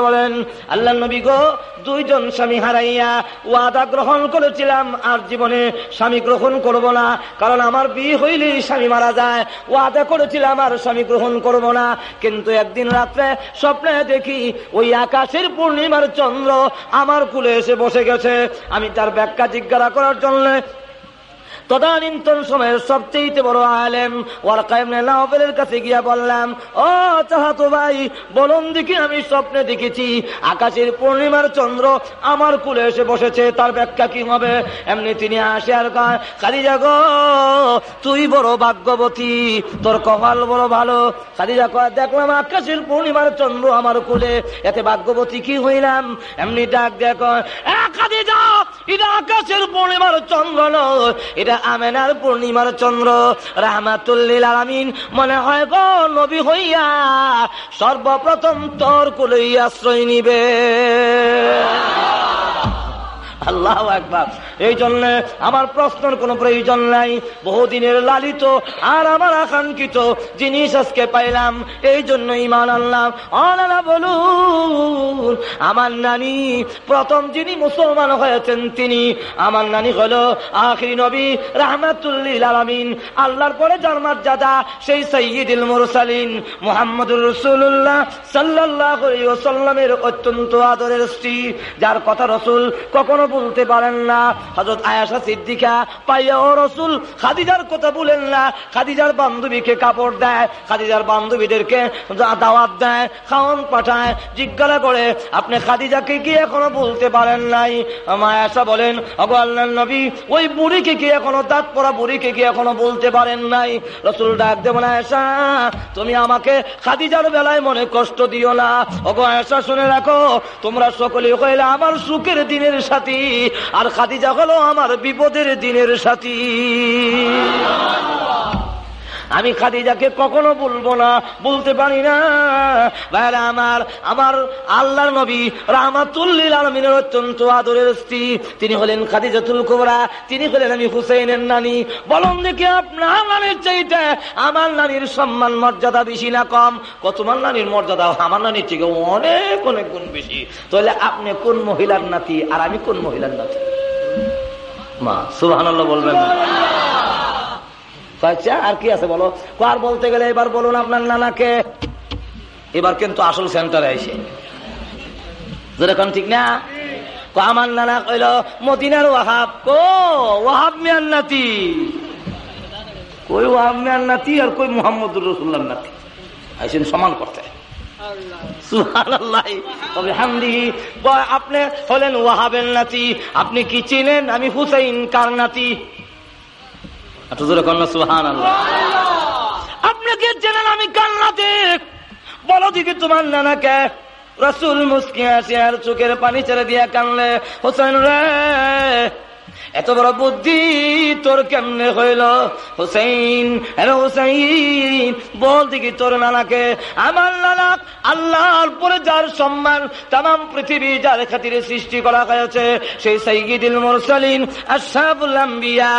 বলেন নবী গো, দুইজন স্বামী হারাইয়া গ্রহণ করেছিলাম, আর জীবনে স্বামী গ্রহণ না, কারণ আমার বিয়ে হইলেই স্বামী মারা যায়। করেছিলাম, আর স্বামী গ্রহণ করব না। কিন্তু একদিন রাত্রে স্বপ্নে দেখি ওই আকাশের পূর্ণিমার চন্দ্র আমার কুলে এসে বসে গেছে। আমি তার ব্যাখ্যা জিজ্ঞাসা করার জন্য তদানীন্তন সময়ের সবচেয়ে বড় আলেম ওয়ারকাইমের কাছে গিয়া বললাম, ও চাহাতো ভাই, বলুন দেখি আমি স্বপ্নে দেখেছি, আকাশের পূর্ণিমার চন্দ্র আমার কুলে এসে বসেছে, তার ব্যাখ্যা কি হবে? এমনি তিনি আসে আর কয়, খাদিজা গো, তুই বড় ভাগ্যবতী, তোর কপাল বড় ভালো। খাদিজা কয়, দেখলাম আকাশের পূর্ণিমার চন্দ্র আমার কুলে, এতে ভাগ্যবতী কি হইলাম? এমনি ডাক দেখ খাদিজা এটা আকাশের পূর্ণিমার চন্দ্র নয়, এটা আমেনার পূর্ণিমার চন্দ্র। রাহমাতুল্লিল আলামিন মনে হয় গো নবী হইয়া সর্বপ্রথম তোর কুলই আশ্রয় নিবে। আল্লাহ একবার এই জন্য আমার প্রশ্নের কোনো প্রয়োজন নাই। বহুদিনের লালিত আর আমার আকাঙ্ক্ষিত জিনিস আজকে পাইলাম। এই জন্য ইমান আল্লাহ অনারা বলুন, আমার নানি প্রথম যিনি মুসলমান হয়েছেন তিনি, আমার নানি হলো আখিরি নবী রাহমাতুল্লিল আলামিন। আল্লাহর পরে যার মর্যাদা সেই সৈয়দুল মুরসালিন। মুহাম্মদুর রসুল্লাহ সাল্লাহ সাল্লামের অত্যন্ত আদরের স্ত্রী, যার কথা রসুল কখনো বলতে পারেন না। হজরত আয়াসা সিদ্দিকা পাইয়া, ও রসুল, খাদিজার কথা বলেন না। খাদিজার বান্ধবীকে কাপড় দেয়, খাদিজার বান্ধবীদেরকে দাওয়াত দেয় খাওয়ান পাঠায়, জিজ্ঞাসা করে, আপনি খাদিজাকে কি এখনও বলতে পারেন নাই? মায়াসা বলেন অগো আল্লাহ নবী, ওই বুড়িকে কি এখনও, দাঁত পরা বুড়িকে কি এখনও বলতে পারেন নাই? রসুল ডাক দেব না আয়সা তুমি আমাকে খাদিজার বেলায় মনে কষ্ট দিও না। অগো আয়সা শুনে রাখো, তোমরা সকলে হইলে আমার সুখের দিনের সাথী। আর খাদিজা হলো আমার বিপদের দিনের সাথী। আমি খাদিজাকে কখনো বলব না, বলতে পারি না। ভাইরা আমার আমার আল্লাহর নবী রাহমাতুল্লিল আলমিনের অত্যন্ত আদরের স্ত্রী। তিনি হলেন খাদিজাতুল কোবরা, তিনি হলেন আমি হুসেনের নানি। বলুন দেখি আপনার নানির চাইতে আমার নানির সম্মান, মর্যাদা বেশি না কম? কত নানির মর্যাদা? আমার নানির থেকে অনেক অনেক গুণ বেশি। তাহলে আপনি কোন মহিলার নাতি আর আমি কোন মহিলার নাতি? মা সুহান বলবেন আচ্ছা আর কি আছে বলো? আর বলতে গেলে এবার বলুন আপনার নানাকে। এবার কিন্তু আসল সেন্টারে এসে। যেরকম ঠিক না? আমার নানা কইল, মদিনার ওয়াহাব। কো, ওয়াহাব মিয়ার নাতি। কই ওয়াহাব মিয়ার নাতি আর কই মোহাম্মদুর রসুল্লার নাতি? আইসেন সমান করতে। আপনি হলেন ওয়াহাবের নাতি, আপনি কি চিনেন? আমি হুসাইন, কার নাতি? সুহান আল্লাহ আপনাকে চেনেন আমি কার নাতি? বলো দিদি, তোমার নানাকে। রসুল মুসকি আসে আর চোখের পানি ছেড়ে দিয়া কানলে হোসেন রে। এত বড় বুদ্ধি তোর কেমনে হইল? হুসাইন হ্যালো হুসাইন, বল দেখি তোর নানাকে। আমার নানা আল্লাহর পরে যার সম্মান তাম পৃথিবী যার খাতিরে সৃষ্টি করা হয়েছে। সেই সাইগিদুল মুরসালিন আশরাফুল আম্বিয়া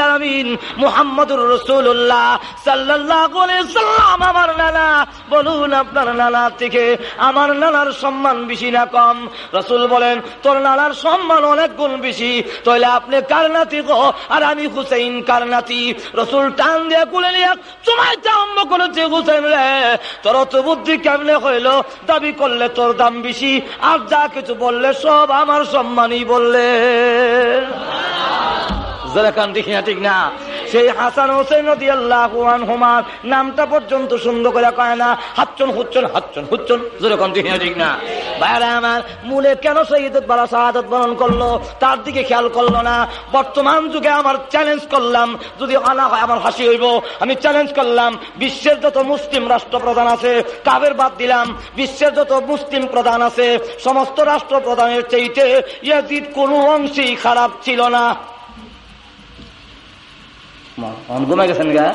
আলামিন মুহাম্মদুর রাসূলুল্লাহ সাল্লাল্লাহু আলাইহি সাল্লাম। আমার নানা, বলুন আপনার নানা থেকে, আমার নানার সম্মান বেশি না কম? রাসূল বলেন, তোর নানার সম্মান অনেক গুণ বেশি। তাহলে আপনি কার নাতি গো? আর আমি হুসেন কার নাতি? রসুল টান দিয়ে কুলে নিয়ে তোমায় আরম্ভ করেছে হুসেন রে। তোর তো বুদ্ধি কেমনে হইল? দাবি করলে তোর দাম বেশি, আর যা কিছু বললে সব আমার সম্মানই বললে। জরাকান দেখি না, ঠিক না? সেই হাসান হোসেন নদী আল্লাহ নামটা পর্যন্ত সুন্দর করে কয় না, হাচ্চন হুচ্চন হাচ্চন হুচ্চন। যেরকম ঠিক না বাইরে আমার, মূলে কেন শহীদ বালা শাহাদত বরণ করল? তার দিকে খেয়াল করল না। বর্তমান যুগে আমার চ্যালেঞ্জ করলাম, যদি আনা হয় আমার হাসি হইব। আমি চ্যালেঞ্জ করলাম, বিশ্বের যত মুসলিম রাষ্ট্রপ্রধান আছে কাবের বাদ দিলাম? বিশ্বের যত মুসলিম প্রধান আছে, সমস্ত রাষ্ট্রপ্রধানের চাইতে ইয়াজিদ কোনো অংশেই খারাপ ছিল না। ঘুমে গেছেন গা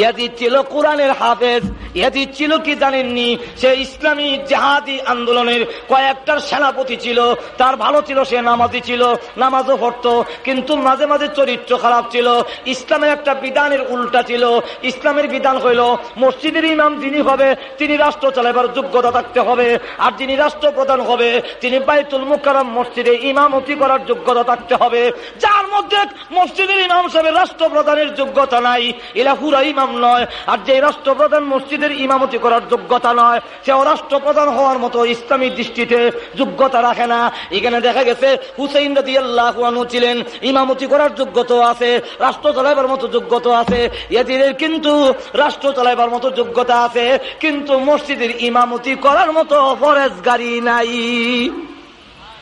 ইয়াজিদ ছিল কোরআনের হাফেজ, ইয়াজিদ ছিল কি জানেননি? সে ইসলামী জাহাদি আন্দোলনের কয়েকটার সেনাপতি ছিল, তার ভালো ছিল, সে নামাজি ছিল, নামাজও পড়তো, কিন্তু মাঝে মাঝে চরিত্র খারাপ ছিল, ইসলামের একটা বিধানের উল্টা ছিল, ইসলামের বিধান হইল, মসজিদের ইমাম যিনি হবে, তিনি রাষ্ট্র চালাবার যোগ্যতা থাকতে হবে, আর যিনি রাষ্ট্রপ্রধান হবে, তিনি বাইতুল মুকাররম মসজিদে ইমামতি করার যোগ্যতা থাকতে হবে, যার মধ্যে মসজিদের ইমাম সাহেবের রাষ্ট্রপ্রধানের যোগ্যতা নাই, এরা ইমাম নয়, আর যে রাষ্ট্রপ্রধান মসজিদের ইমামতি করার যোগ্যতা নয়, সেও রাষ্ট্রপ্রধান হওয়ার মতো ইসলামী দৃষ্টিতে যোগ্যতা রাখে না। এখানে দেখা গেছে, হুসেইন রাজি আল্লাহ ছিলেন, ইমামতি করার যোগ্যতা আছে, রাষ্ট্র চালাইবার মতো যোগ্যতা আছে এদের কিন্তু রাষ্ট্র চালাইবার মতো যোগ্যতা আছে, কিন্তু মসজিদের ইমামতি করার মতো ফরেজ গাড়ি নাই।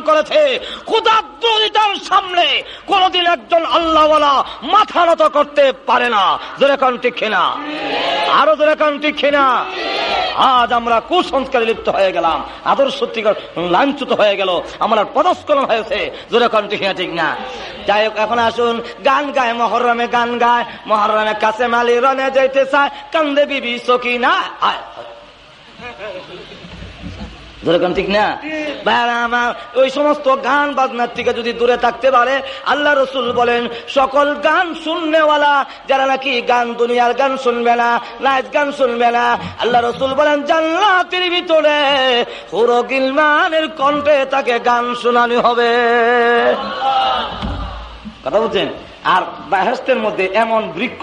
করেছে। সামনে আল্লাহওয়ালা মাথা নত করতে পারে না। আরও আজ আমরা কুসংস্কারে লিপ্ত হয়ে গেলাম। আদর্শ সত্যিকার লাঞ্ছিত হয়ে গেল। আমার পদস্কলন হয়েছে। যেরকম না ঠিক না? যাই হোক, এখন আসুন। গান গায়, মহরমে গান গায়। মহরমে কাছে মালি রনে যাইতে চায়। কান্দে বিবি সকি না যেরকম ঠিক না? ওই সমস্ত গান বাজনার থেকে যদি দূরে থাকতে পারে, আল্লাহ রসুল বলেন, সকল গান শুননেওয়ালা যারা নাকি গান দুনিয়ার গান শুনবে না, নাচ গান শুনবে না, আল্লাহ রসুল বলেন, জান্নাতের ভিতরে হুরো গিলমানের কণ্ঠে তাকে গান শোনানো হবে। কথা বলছেন? আর বাহেস্তের মধ্যে এমন বৃক্ষ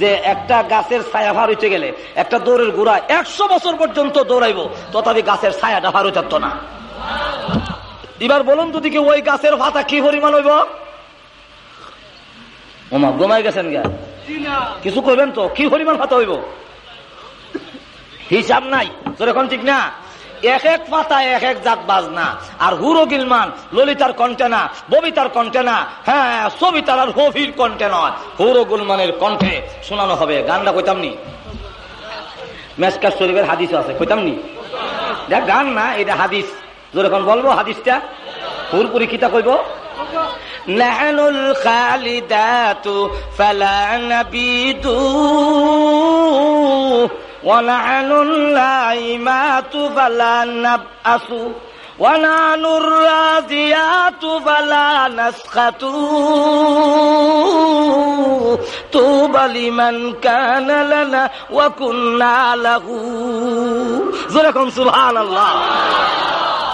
যে একটা গাছের ছায়া ভার হইতে গেলে একটা দৌড়ের গোড়া একশো বছর পর্যন্ত দৌড়াইব, তথাপি গাছের ছায়াটা ভার হইতে না। এবার বলুন তো কি ওই গাছের ভাতা কি পরিমাণ হইব? ওমা ঘুমাই গেছেন গা? কিছু করবেন তো? কি পরিমাণ ভাতা হইব? হিসাব নাই। তোর এখন ঠিক না? এক এক পাতা এক এক জাত বাজনা আর হুরো গিলমান ললিতার কণ্ঠে না ববিতার কণ্ঠে না হ্যাঁ সবিতার আর হভির কণ্ঠে নয় হুরো গুলমানের কণ্ঠে শোনানো হবে গানটা কইতাম নি মেসকার শরীফের হাদিস আছে কইতাম নি দেখ গান না এটা হাদিস যখন বলবো হাদিসটা পুরপুরি কিতা কইব نحن الخالدات فلا نبيد ونحن النائمات فلا نبأس ونحن الراديات فلا نسخط طوبى لمن كان لنا وكنا له যেরকম সুবহান আল্লাহ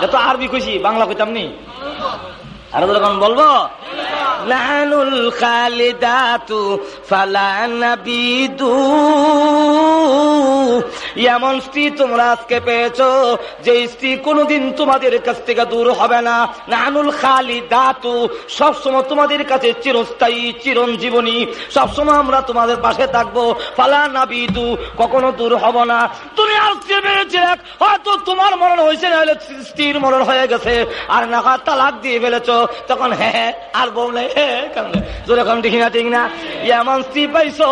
যত আরবি খুশি বাংলা কইতাম নি আরও বলব? নানুল খালিদাতু ফালা নাবিদু। এমন স্ত্রী তোমরা আজকে পেয়েছ যে স্ত্রী কোনোদিন তোমাদের কাছ থেকে দূর হবে না। নানুল খালি দাতু সবসময় তোমাদের কাছে চিরস্থায়ী, চিরঞ্জীবনী। সবসময় আমরা তোমাদের পাশে থাকব। ফালা নাবিদু, কখনো দূর হব না। তুমি আজকে পেয়েছে হয়তো তোমার মরণ হয়েছে, নাহলে স্ত্রীর মরণ হয়ে গেছে। আর না তালাক দিয়ে ফেলেছো। তখন হ্যাঁ আর বউ নেই কেমন যেরকম দেখি না ঠিক না। এমন স্ত্রী পাইছো,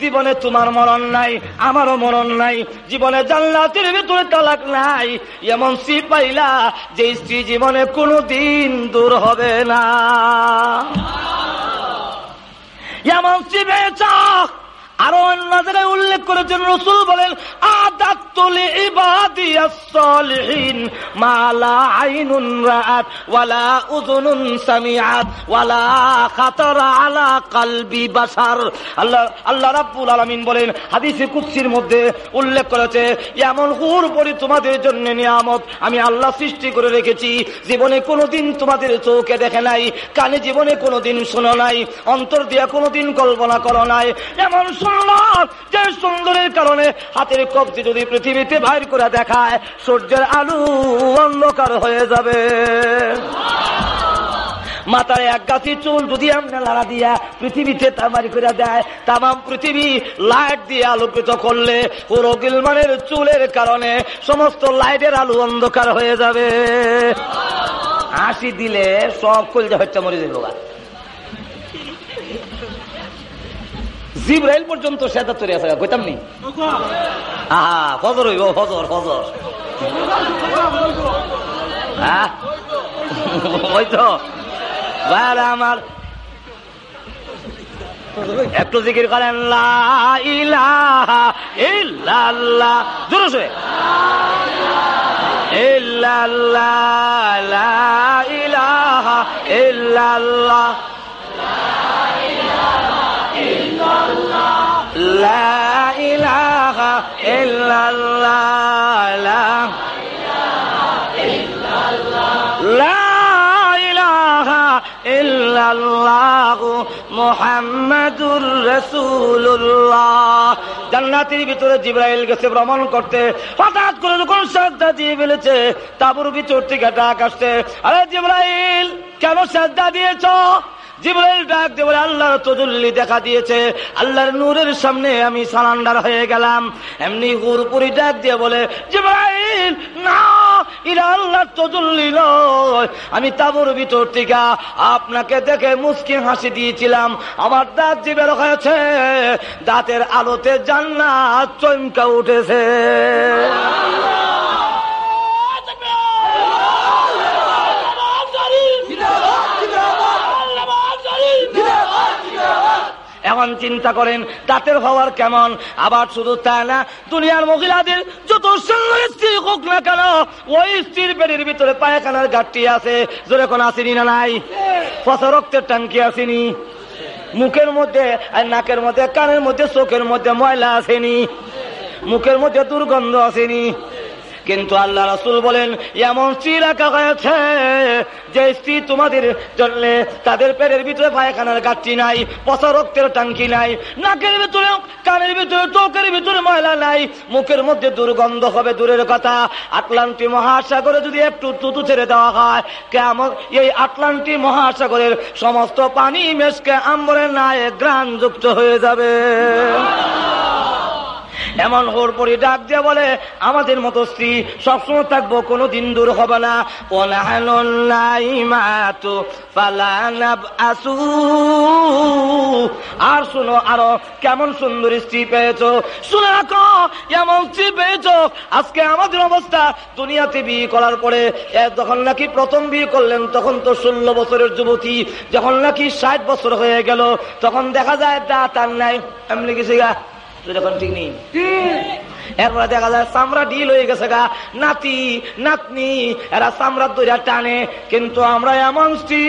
জীবনে তোমার মরণ নাই, আমারও মরণ নাই, জীবনে জান্নাতের ভিতরে তালাক নাই। এমন স্ত্রী পাইলা যে স্ত্রী জীবনে কোনো দিন দূর হবে না। এমন স্ত্রী পেয়েছ আরও অন্য জায়গায় উল্লেখ করেছেন রসুল বলেন ওয়ালা আলা আল্লাহ আলামিন বলেন মধ্যে উল্লেখ করেছে, এমন তোমাদের জন্য নিয়ামত আমি আল্লাহ সৃষ্টি করে রেখেছি, জীবনে কোনোদিন তোমাদের চোখে দেখে নাই, কানে জীবনে কোনোদিন শোনো নাই, অন্তর দিয়া কোনোদিন কল্পনা করো নাই। এমন সুন্দরের কারণে হাতের কবজি যদি পৃথিবীতে বাইর করে দেখায়, সূর্যের আলু অন্ধকার হয়ে যাবে। মাথায় এক গাছি চুল যদি আমরা লাড়া দিয়া পৃথিবীতে তামারি করে দেয়, তামাম পৃথিবী লাইট দিয়ে আলোকিত করলে পুরো গিলমানের চুলের কারণে সমস্ত লাইটের আলো অন্ধকার হয়ে যাবে। হাসি দিলে সব কলজা হচ্ছে মরে যাবে জিব্রাইল পর্যন্ত সেটা তৈরি আছে, কইতাম নি? আহা হইব, ফজর ফজর। হ্যাঁ? আমার। একটু জিকির করেন ইল্লাল্লাহ। ইলাহা ইল্লাল্লাহ লা ইলাহা ইল্লাল্লাহ, লা লা ইলাহা ইল্লাল্লাহ মুহাম্মাদুর রাসূলুল্লাহ। জান্নাতের ভিতরে জিব্রাইল গেছে ভ্রমণ করতে। হঠাৎ করে যখন শ্রদ্ধা দিয়ে ফেলেছে, তাবুর ভিতর থেকে ডাক আসছে, আরে জিব্রাইল, কেন শ্রদ্ধা দিয়েছ? জিব্রাইল ডাক দিয়ে বলে, আল্লাহর তজল্লি দেখা দিয়েছে। আল্লাহর নূরের সামনে আমি সালান্ডার হয়ে গেলাম। এমনি হুরপুরি ডাক দিয়ে বলে, জিব্রাইল, না ইরা আল্লাহর তজল্লি নয়। আমি তাবুর ভিতর থেকে আপনাকে দেখে মুসকি হাসি দিয়েছিলাম। আমার দাঁত যে বের হয়েছে, দাঁতের আলোতে জান্নাত চমকা উঠেছে। এখন চিন্তা করেন, দাঁতের হওয়ার কেমন? আবার শুধু তাই না, দুনিয়ার মহিলাদের যত স্ত্রী হোক না কেন, ওই স্ত্রীর পেটের ভিতরে পায়খানার ঘাটতি আছে। জোরে কোন আসেনি না নাই? পচা রক্তের টাঙ্কি আসেনি। মুখের মধ্যে, আর নাকের মধ্যে, কানের মধ্যে, চোখের মধ্যে ময়লা আসেনি। মুখের মধ্যে দুর্গন্ধ আসেনি। কিন্তু আল্লাহ রাসুল বলেন, এমন স্ত্রী রাখা হয়েছে, যে স্ত্রী তোমাদের জন্য তাদের পেটের ভিতরে পায়খানার গাছটি নাই, পচা রক্তের টাঙ্কি নাই, নাকের ভিতরে, কানের ভিতরে, চোখের ভিতরে ময়লা নাই, মুখের মধ্যে দুর্গন্ধ হবে দূরের কথা। আটলান্টি মহাসাগরে যদি একটু তুতু ছেড়ে দেওয়া হয় কেমন এই আটলান্টি মহাসাগরের সমস্ত পানি মেশকে আম্বরের নায়ে গ্রাণ যুক্ত হয়ে যাবে। এমন হোর পরি ডাক দিয়ে বলে, আমাদের মতো স্ত্রী সবসময় থাকব কোনো দিন দূর হবে না। আর শুনো, আরও কেমন সুন্দর স্ত্রী পেয়েছ। শুনে রাখো, এমন স্ত্রী পেয়েছ। আজকে আমাদের অবস্থা দুনিয়াতে বিয়ে করার পরে যখন নাকি প্রথম বিয়ে করলেন, তখন তো ষোলো বছরের যুবতী, যখন নাকি ষাট বছর হয়ে গেল, তখন দেখা যায় দাঁত আর নাই। এমনি কিছু গা যখন ঠিক নেই। এরপরে দেখা যায় চামড়া ঢিল হয়ে গেছে গা। নাতি নাতনি এরা চামড়ার দইরা টানে। কিন্তু আমরা এমন স্ত্রী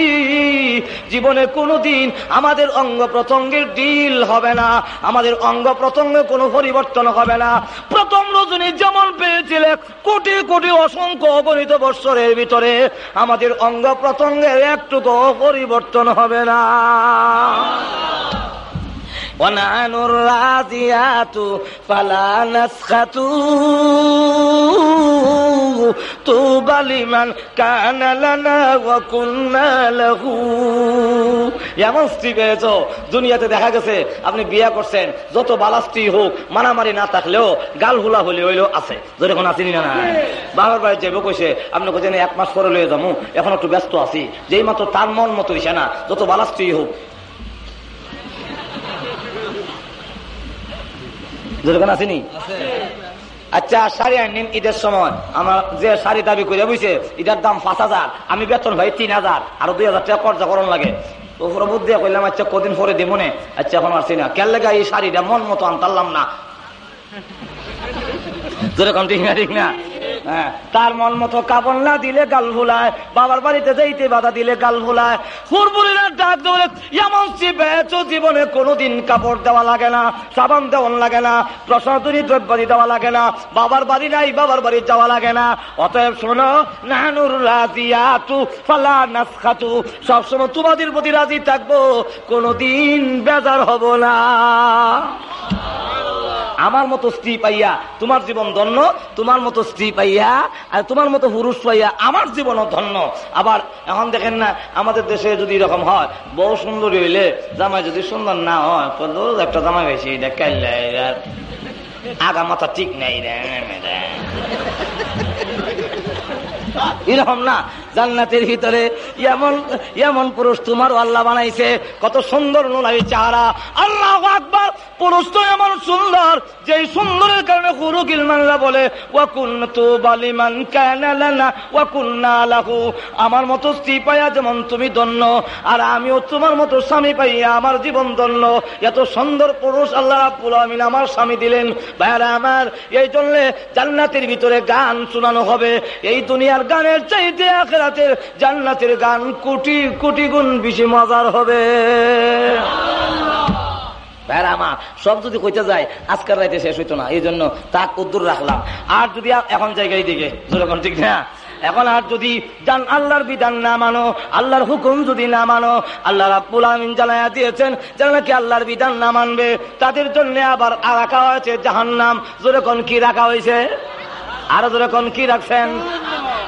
জীবনে কোনোদিন আমাদের অঙ্গ প্রত্যঙ্গের ডিল হবে না। আমাদের অঙ্গ প্রত্যঙ্গে কোনো পরিবর্তন হবে না। প্রথম রজনী যেমন পেয়েছিলে কোটি কোটি অসংখ্য অগণিত বৎসরের ভিতরে আমাদের অঙ্গ প্রত্যঙ্গের একটুকু পরিবর্তন হবে না। ونحن الراديات فلا نسخط طوبى لمن كان لنا وكنا له এমন স্ত্রী পেয়েছ দুনিয়াতে দেখা গেছে আপনি বিয়ে করছেন যত বালা স্ত্রী হোক মারামারি না থাকলেও গাল হুলা হলে হইলেও আছে যখন আসিনি না না বাবার বাড়ি যাবো কইছে আপনি কোথায় এক মাস পরে লয়ে যাবো এখন একটু ব্যস্ত আছি যেই মাত্র তার মন মতো হইছে না যত বালা স্ত্রী হোক যেরকম আসেনি আচ্ছা শাড়ি আনিন ঈদের সময়। আমার যে শাড়ি দাবি করে বুঝছে, এটার দাম পাঁচ হাজার, আমি বেতন ভাই তিন হাজার, আরও দুই হাজার টাকা খরচা করন লাগে। ওপরে বুদ্ধি কইলাম আচ্ছা কদিন পরে দিব মনে আচ্ছা এখন আসছি না। কেন লেগে এই শাড়িটা? মন মতো আনতারলাম না। যেরকম ঠিক না ঠিক না। হ্যাঁ, তার মন মতো কাপড় না দিলে গাল ভুলায় বাবার বাড়িতে যাইতে বাধা দিলে গাল ভুলায়। ফুরফুরিরা ডাক দেবে এমন জীবনে কোনোদিন কাপড় দেওয়া লাগে না সাবান দেওয়ান লাগে না প্রসাদনী দ্রব্যাদি দেওয়া লাগে না বাবার বাড়ি নাই বাবার বাড়ি যাওয়া লাগে না। অতএব শোনো নানুর রাজিয়াতু ফালা নাসখাতু সবসময় তোমাদের প্রতি রাজি থাকব কোনোদিন বেজার হব না। আমার মতো স্ত্রী পাইয়া তোমার জীবন ধন্য তোমার মতো স্ত্রী পাইয়া আর তোমার মতো পুরুষ পাইয়া আমার জীবনও ধন্য। আবার এখন দেখেন না, আমাদের দেশে যদি এরকম হয় বউ সুন্দর হইলে জামাই যদি সুন্দর না হয় একটা জামাই গেছি আগা মাথা ঠিক নাই রে। এরকম না, জান্নাতের ভিতরে এমন এমন পুরুষ তোমারও আল্লাহ বানাইছে, কত সুন্দর নোলাই চেহারা। আল্লাহ আকবার, পুরুষ তো এমন সুন্দর যে সুন্দরের কারণে গুরু গিলমানরা বলে ওয়াকুন তু বালিমান কানালানা ওয়াকুন্না লাহু। আমার মতো স্ত্রী পাইয়া যেমন তুমি ধন্য, আর আমিও তোমার মতো স্বামী পাইয়া আমার জীবন ধন্য। এত সুন্দর পুরুষ আল্লাহ রাব্বুল আমিন আমার স্বামী দিলেন। ভাইয়ারা আমার এই জন্য জান্নাতের ভিতরে গান শোনানো হবে। এই দুনিয়ার গানের চাইতে আখেরাতের জান্নাতের গান কোটি কোটি গুণ বেশি মজার হবে। ভাইরা সব যদি কইতে যায়, আজকের রাইতে শেষ হইতো না, এই জন্য তাক উদ্দুর রাখলাম। আর যদি এখন জায়গায় দিকে যেরকম ঠিক না? এখন আর যদি জান আল্লাহর বিধান না মানো, আল্লাহর হুকুম যদি না মানো, আল্লাহ রাব্বুল আমিন জানায়া দিয়েছেন, যারা নাকি আল্লাহর বিধান না মানবে, তাদের জন্য আবার রাখা হয়েছে জাহান্নাম। যেরকম কি রাখা হয়েছে? আরও যেরকম কি রাখছেন?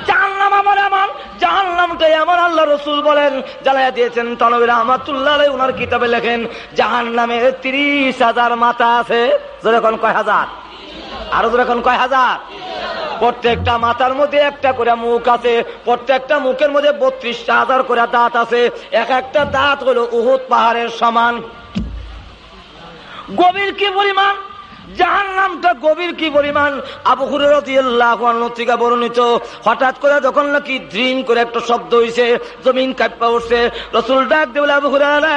জাহান্নাম আমার এমন জাহান্নামটাই আমার আল্লাহ রসুল বলেন জানাইয়া দিয়েছেন তনবির রহমাতুল্লাহ আলাই উনার কিতাবে লেখেন, জাহান্নামে তিরিশ হাজার মাথা আছে। যেরকম কয় হাজার? আরও যেরকম কয় হাজার? প্রত্যেকটা মাথার মধ্যে একটা করে মুখ আছে, প্রত্যেকটা মুখের মধ্যে বত্রিশটা হাজার করে দাঁত আছে। এক একটা দাঁত হলো উহুদ পাহাড়ের সমান। গভীর কি পরিমাণ? জাহান নামটা গভীর কি পরিমাণ? আবু হুরের বর্ণিত। হঠাৎ করে যখন নাকি ড্রিম করে একটা শব্দ হইছে, জমিন কাপ্পা উঠছে, রসুল ডাক দেবলে আবু হুরারা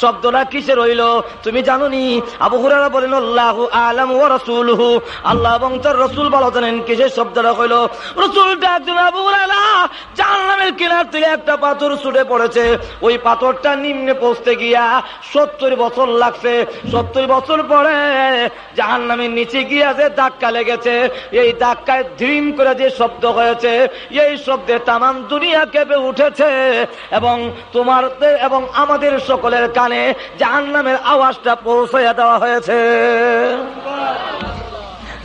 শব্দটা কিসে রইল তুমি জানো নি আবু হুরারা বলেন, আল্লাহ আলম ও রসুলহু। আল্লাহ এবং তার রসুল ভালো জানেন কিসের শব্দটা কইল রসুল ডাক দিল আবু হুরারা জাহান্নামের কিনার থেকে একটা পাথর ছুটে পড়েছে। ওই পাথরটা নিম্নে পৌঁছতে গিয়া সত্তর বছর লাগছে। সত্তর বছর পরে জাহান নামের নিচে গিয়া ধাক্কা লেগেছে, এই ধাক্কায় ড্রিম করে যে শব্দ হয়েছে, এই শব্দে তামাম দুনিয়া কেঁপে উঠেছে। এবং তোমার এবং আমাদের সকলের কানে জাহান নামের আওয়াজটা পৌঁছাইয়া দেওয়া হয়েছে।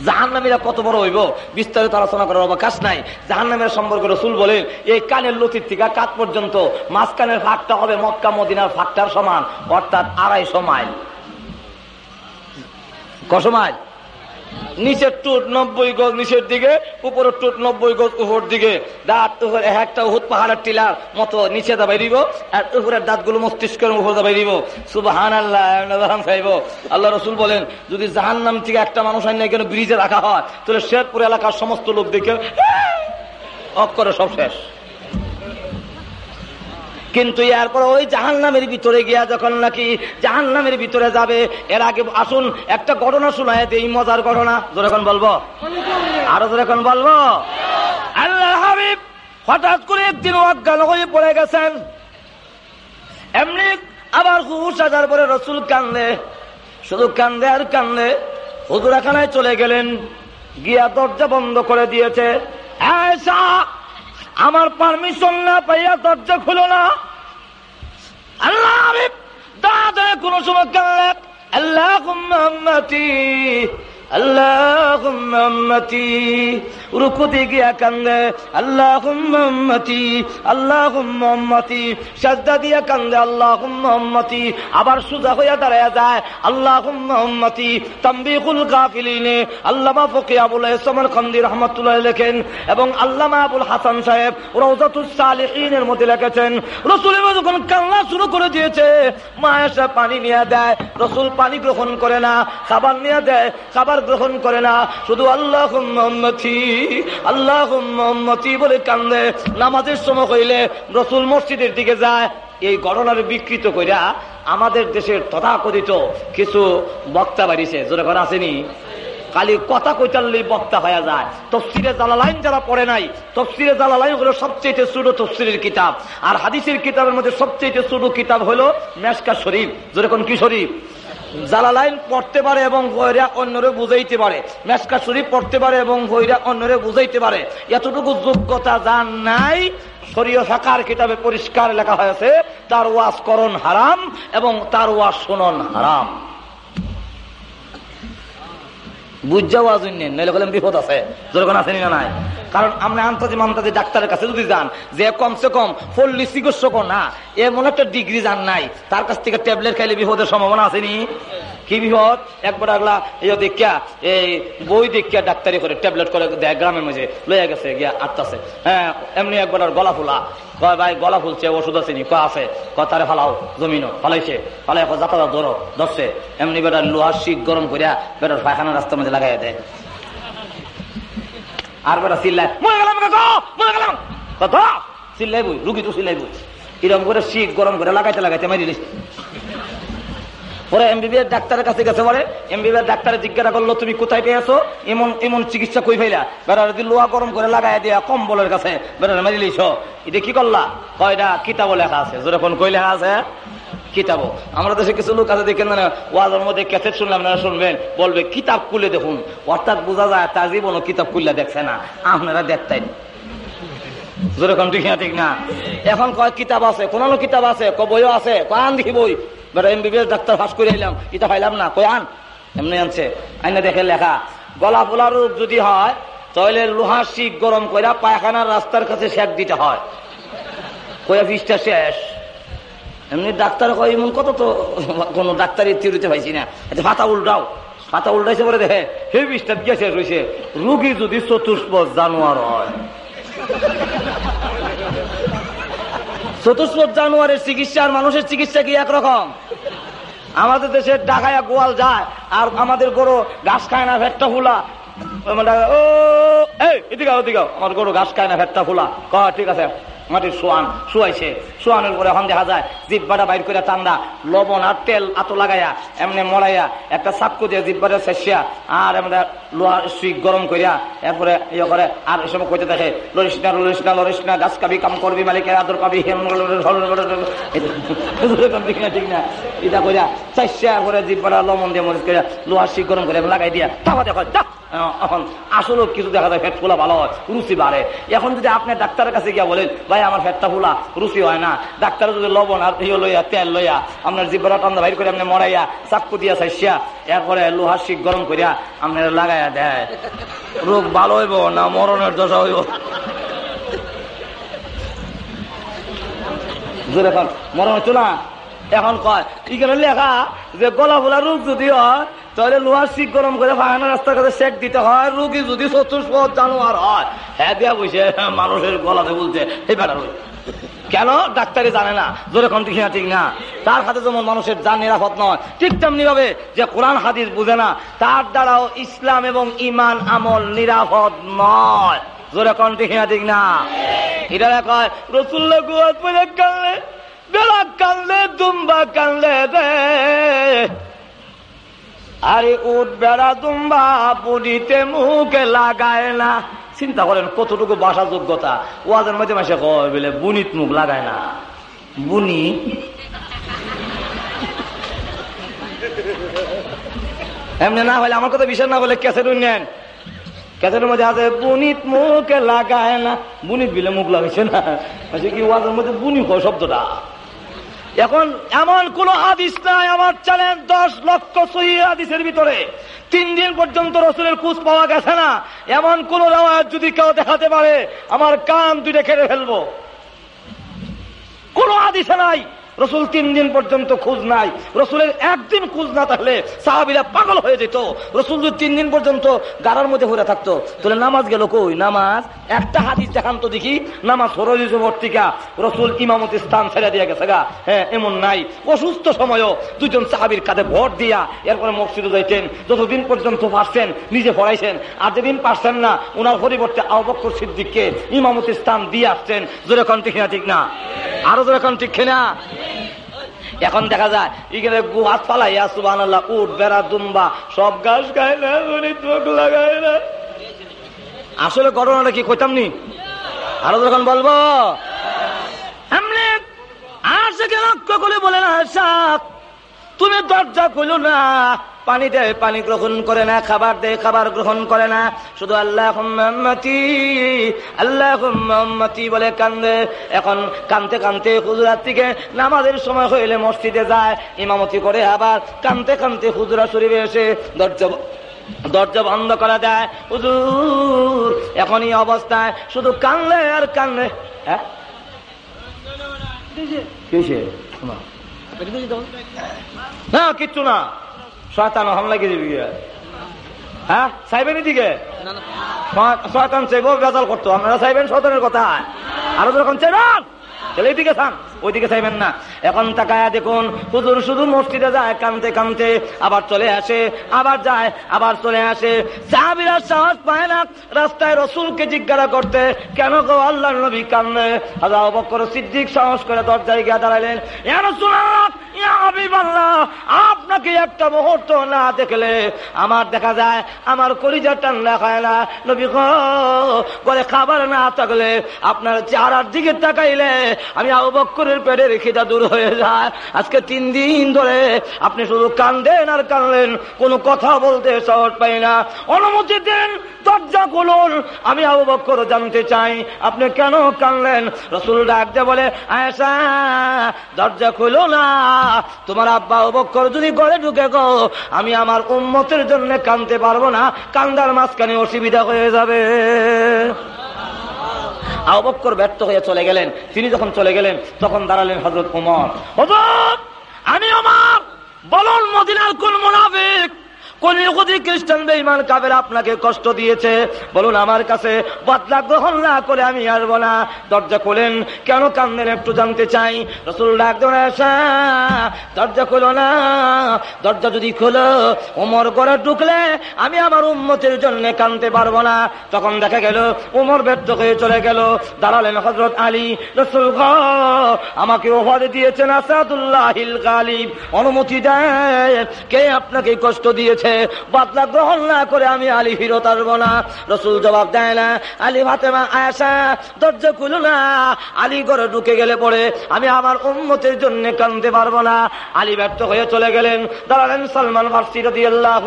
জাহান্নামীরা কত বড় হইব? বিস্তারিত আলোচনা করার অবকাশ নাই। জাহান্নামের সম্পর্কে রসুল বলেন, এই কানের লতির থেকে কাত পর্যন্ত মাঝখানের ফাঁকটা হবে মক্কা, মদিনার ফাঁকটার সমান, অর্থাৎ আড়াইশো মাইল। মাইল? নিচের টুট নব্বই গজ, নিচের দিকে, উপরের টুট নব্বই গজ উপর দিকে। দাঁত উপরে এক একটা উহুদ পাহাড়ের টিলার মতো নিচে দাবাই দিব, আর উপরের দাঁতগুলো মস্তিষ্কের উপর দাবাই দিব। সুবাহান আল্লাহ খাইব আল্লাহ রসুল বলেন, যদি জাহান নাম থেকে একটা মানুষ আইন কেন ব্রিজে রাখা হয়, তাহলে শেরপুর এলাকার সমস্ত লোক দেখে অফ করে সব শেষ। কিন্তু এরপর ওই জাহান নামের ভিতরে গিয়া যখন নাকি জাহান নামের ভিতরে যাবে, এর আগে আসুন, একটা ঘটনা শোনায় এই মজার ঘটনা। যখন বলব? আরও যখন বলব? আল্লাহ হঠাৎ করে একদিন অজ্ঞান হয়ে পড়ে গেছেন। এমনি আবার হুশ আসার পরে রসুল কান্দে, শুধু কান্দে আর কান্দে, হুজুরাখানায় চলে গেলেন। গিয়া দরজা বন্ধ করে দিয়েছে। আমার পারমিশন না পাইয়া দরজা খুলো না। আল্লাহ আমি দাদা কোন সময় কান্দে আল্লাহ আবার সুজা হইয়া যায় আল্লামা খন্দি রহমতুল্লাহ লেখেন, এবং আল্লামা আবুল হাসান সাহেব রৌজাতুস সালিহিনের মধ্যে লেখেছেন, রসুল যখন কান্না শুরু করে দিয়েছে, মা এসে পানি নিয়ে দেয়, রসুল পানি গ্রহণ করে না, খাবার নিয়ে দেয়, খাবার গ্রহণ করে না। শুধু আল্লাহ মোহাম্মতি আল্লাহ মোহাম্মতি বলে কান্দে, নামাজের সময় হইলে রসুল মসজিদের দিকে যায়। এই ঘটনার বিকৃত কইরা আমাদের দেশের তথাকথিত কিছু বক্তা বাড়িছে। যেরকম আসেনি খালি কথা কইতাল্লি বক্তা হয়ে যায়। তফসিরে জালালাইন যারা পড়ে নাই, তফসিরে জালালাইন হলো সবচেয়ে ছোট তফসিরের কিতাব। আর হাদিসের কিতাবের মধ্যে সবচেয়ে ছোট কিতাব হলো মেসকা শরীফ। যেরকম কি শরীফ? জালালাইন পড়তে পারে এবং ভৈরা অন্যরে বুঝাইতে পারে। মেসকা শরীফ পড়তে পারে এবং ভৈরা অন্যরে বুঝাইতে পারে। এতটুকু যোগ্যতা যার নাই, শরীয় শাখার কিতাবে পরিষ্কার লেখা হয়েছে, তার ওয়াজ করণ হারাম এবং তার ওয়াজ শুনন হারাম। আছে। ডাক্তারের কাছে যদি যে কমসে কম একটা ডিগ্রি যান নাই, তার কাছ থেকে ট্যাবলেট খাইলে সম্ভাবনা কি একবার এই বই দেখিয়া ডাক্তারি করে ট্যাবলেট করে দেয়, গ্রামের মধ্যে লইয়া গেছে, গিয়া আটতাছে। হ্যাঁ এমনি একবার গলা ফুলা। কয়, ভাই, গলা ফুলছে ওষুধ আছে নি? কয়, আছে। কয় ফালাও জমিন ফালাইছে। ফালাই যাতা ধরো, ধরছে। এমনি বেটার লোহার শিখ গরম করিয়া বেটার পায়খানা রাস্তার মধ্যে লাগাই দেয়। আর বেটা চিল্লায়, মরে গেলাম মরে গেলাম। রুগী তো চিল্লাই বই এরকম করে শিখ গরম করে লাগাইতে লাগাইতে মারি পরে এমবিবিএস ডাক্তারের কাছে গেছে পরে এমবিবিএস ডাক্তারের জিজ্ঞাসা করল, তুমি কোথায় পেয়েছ? এমন এমন চিকিৎসা কই ফেলা বেড়ার যদি লোহা গরম করে লাগাই দিয়া কম্বলের কাছে বেড়ার মারি লিছ এটা কি করলা? কয়টা কিতাবও লেখা আছে। যেরকম কই লেখা আছে? কিতাবো আমরা দেশে কিছু লোক আছে, দেখেন না, ওয়াজের মধ্যে ক্যাসেট শুনলে আপনারা শুনবেন? বলবে, কিতাব খুলে দেখুন। অর্থাৎ বোঝা যায়, তার জীবনও কিতাব খুললে দেখছে না। আপনারা দেখতেন। যেরকম ঠিক না ঠিক না? এখন কয় কিতাব আছে? কোন কিতাব আছে? ক বইও আছে? কয় আন দেখি বই? বেটা এমবিবিএস ডাক্তার ফাঁস করে এলাম এটা পাইলাম না কয় আন? এমনি আনছে, আইনা দেখে লেখা গলা ফোলা রোগ যদি হয়, তাহলে লোহার শিখ গরম করে পায়খানার রাস্তার কাছে শেক দিতে হয়। কয়া বিষটা শেষ। এমনি ডাক্তার কয় এমন কত তো, কোনো ডাক্তারের তিরুতে পাইছি না। আচ্ছা পাতা উল্টাও পাতা উল্টাইছে বলে দেখে, হে বিষটা দিয়ে শেষ হয়েছে রুগী যদি চতুষ্প জানোয়ার হয়। চতুষ্প জানুয়ারের চিকিৎসা আর মানুষের চিকিৎসা কি একরকম? আমাদের দেশে ডাকায়া গোয়াল যায়, আর আমাদের গরু গাছ খায় না ভেটটা ফুলা। ও এই, এদিকে আমার গরু ঘাস খায় না ভেটটা ফুলা। ঠিক আছে। মাটির সোয়ান শুয়াইছে। সোয়ানের পরে এখন দেখা যায় জিব্বাটা বাইর করে টান্দা লবণ আর তেল আতো লাগাইয়া, এমনি মলাইয়া একটা সাপকু দিয়ে জিব্বাটা শেষিয়া, আর এমনি লোহার সুই গরম করিয়া এরপরে ইয়ে করে, আর এসব কইতে দেখে লরিস না লরিস গাছ কাবি, কাম করবি, মালিকের আদর পাবি, হেম ঠিক না ঠিক না, এটা করিয়া চাইশা করে জিব্বাটা লবণ দিয়ে মরিচ করিয়া লোহার সুই গরম করে লাগাই দিয়া তারপর দেখো এখন আসলে কিছু দেখা যায় ফোলা ভালো হয়, রুচি বাড়ে। এখন যদি আপনি ডাক্তারের কাছে গিয়া বলেন ভাই আমার ফ্যাটটা ফোলা, রুচি হয় না। ডাক্তার যদি লবণ আর ইয়ে লইয়া, তেল লইয়া, আপনার জিব্বাটা টান্দা বাইর করে আপনি মরাইয়া, চাকু দিয়া চাইসিয়া, এরপরে লোহার শিখ গরম করিয়া আপনার লাগাইয়া দেয়। রোগ ভালো হইব না মরণের দশা হইব? মরণ হচ্ছে না? এখন কয় এখানে লেখা? যে গলা ফোলা রোগ যদি হয় তাহলে লোহার শিখ গরম করে ফাঁকানা রাস্তার কাছে সেক দিতে হয়। রুগী যদি চতুর্শ জানোয়ার হয় হ্যাঁ দিয়া বসে মানুষের গলাতে বলছে এই কেন? ডাক্তারি জানে না, জোরে কোন ঠিক না ঠিক না। তার হাতে যেমন মানুষের যান নিরাপদ নয়, ঠিক তেমনি ভাবে যে কোরআন, হাদিস বুঝে না, তার দ্বারাও ইসলাম এবং ইমান আমল নিরাপদ নয়। জোরে ঠিক না ঠিক না। এটা কয় রসুল্লাহ গুয়াত কানলে বেলা কানলে দুম্বা কানলে রে। আরে উঠ বেড়া দুম্বা, বুড়িতে মুখে লাগায় না। চিন্তা করেন কতটুকু বাসা যোগ্যতা ওয়াজের মধ্যে মাসে কয়, বলে, বুনিত মুখ লাগায় না। বুনি? এমনি না হলে, আমার কথা বিশ্বাস না বলে ক্যাসেট নেন। ক্যাসেটের মধ্যে আছে, বুনিত মুখে লাগায় না। বুনিত বিলে মুখ লাগাইছে না। আচ্ছা কি ওয়াজের মধ্যে বুনি কয় শব্দটা? এখন এমন কোন হাদিস নাই আমার চ্যানেল দশ লক্ষ সহি হাদিসের ভিতরে। তিন দিন পর্যন্ত রসুলের খুঁজ পাওয়া গেছে না। এমন কোন রাওয়াজ যদি কেউ দেখাতে পারে, আমার কান দুইটা খেড়ে ফেলব। কোন হাদিসে নাই। রসুল তিন দিন পর্যন্ত খোঁজ নাই। রসুলের একদিন খোঁজ না থাকলে সাহাবিরা পাগল হয়ে যেত। রসুল তিন দিন পর্যন্ত গাড়ার মধ্যে ঘুরে থাকতো, তাহলে নামাজ গেল কই? নামাজ? একটা হাদিস দেখান তো দেখি। নামাজ সরজিত ভর্তিকা রসুল ইমামত স্থান ছেড়ে দিয়ে গেছে গা। হ্যাঁ এমন নাই। অসুস্থ সময়ও দুজন সাহাবির কাঁধে ভোট দিয়া এরপরে মসজিদে যাইতেন। যতদিন পর্যন্ত পারছেন, নিজে পড়াইছেন। আর যেদিন পারছেন না ওনার পরিবর্তে আবক্কর সিদ্দিককে ইমামত স্থান দিয়ে আসছেন। যেরকম ঠিক না ঠিক না? আরও যেরকম ঠিক না? এখন দেখা যায়, এখানে গুহাত পালাই সুবান আল্লাহ উঠ বেড়া, দুম্বা, সব গাছ খায় না চোখ লাগায় না। আসলে ঘটনাটা কি কইতাম নি? আরও যখন বলব। আর সে লক্ষ্য করে বলে না তুমি দরজা খুলো না। পানি দেয় পানি গ্রহণ করে না, খাবার দেয় খাবার গ্রহণ করে না। শুধু আল্লাহ আল্লাহ বলে কান্দে। এখন কানতে কানতে হুজুরার থেকে নামাজের সময় হইলে মসজিদে যায়, ইমামতি করে আবার কানতে কানতে হুজুরা শরীরে এসে দরজা দরজা বন্ধ করা দেয়। হুজুর এখন এই অবস্থায়। শুধু কানলে আর কানলে হ্যাঁ? কিসে? না কিচ্ছু না। শয়তান হামলা দিবি হ্যাঁ? সাইবেন দিকে? শয়তান চাইব বেজাল করতো। আপনারা চাইবেন শয়তানের কথা আরও যখন চাইবেন তাহলে এইদিকে থাম ওইদিকে চাইবেন না। এখন তাকায় দেখুন, হুজুর শুধু মসজিদে যায় কানতে কানতে আবার চলে আসে, আবার যায়, আবার চলে আসে। সাহাবিরা সাহস পায় না রাস্তায় রসুলকে জিজ্ঞাসা করতে, কেন গো আল্লাহ নবী কান্দে হাজার বকর সিদ্দিক সাহস করে দরজায় গিয়ে দাঁড়ালেন আপনাকে একটা মুহূর্ত না দেখলে আমার দেখা যায়, আমার কলিজা ঠান্ডা খায় না। নবী বলে, খাবার না থাকলে আপনার চেহারার দিকে তাকাইলে আমি আবু বক্করের পেটে রেখেটা দূর হয়ে যায়। আজকে তিন দিন ধরে আপনি শুধু কান্দেন আর কানলেন কোনো কথা বলতে সহজ পাই না। অনুমতি দেন, দরজা খুলুন। আমি আবু বক্কর জানতে চাই, আপনি কেন কানলেন রসুল ডাকতে বলে আয়সা দরজা খুলো না। তোমার আব্বা আবু বক্কর যদি ঘরে ঢুকে গো, আমি আমার উম্মতের জন্য কানতে পারব না। কান্দার মাঝখানে অসুবিধা হয়ে যাবে। আবক্কর ব্যর্থ হয়ে চলে গেলেন। তিনি যখন চলে গেলেন, তখন দাঁড়ালেন হজরত উমর। হজরত আমি আমার বলুন মদিনার কোন মোনাফিক কোন ইহুদি খ্রিস্টান বেঈমান কাবের আপনাকে কষ্ট দিয়েছে। বলুন আমার কাছে বদলা গ্রহণ না করে আমি আসব না। দরজা খোলেন। কেন কান্দেন একটু জানতে চাই। রসুল ডাক দেন আসা দরজা খোলো না। দরজা যদি খোলো, ওমর করে ঢুকলে আমি আমার উম্মতের জন্য কানতে পারব না। তখন দেখা গেল উমর ব্যর্থ হয়ে চলে গেল। দাঁড়ালেন হজরত আলী। রসুল আমাকে ওভার দিয়েছেন আসাদুল্লাহ গালিব। অনুমতি দেয় কে আপনাকে কষ্ট দিয়েছে? বাদলা গ্রহণ না করে আমি আলী ফিরত আসব না। রসুল জবাব দেয় না আলী ফাতেমা আয়াসা দরজা খুলো না আলী ঘরে ঢুকে গেলে পরে আমি আমার উন্মতের জন্য কানতে পারব না। আলী ব্যর্থ হয়ে চলে গেলেন। দাঁড়ালেন সালমান ফার্সি রদি আল্লাহ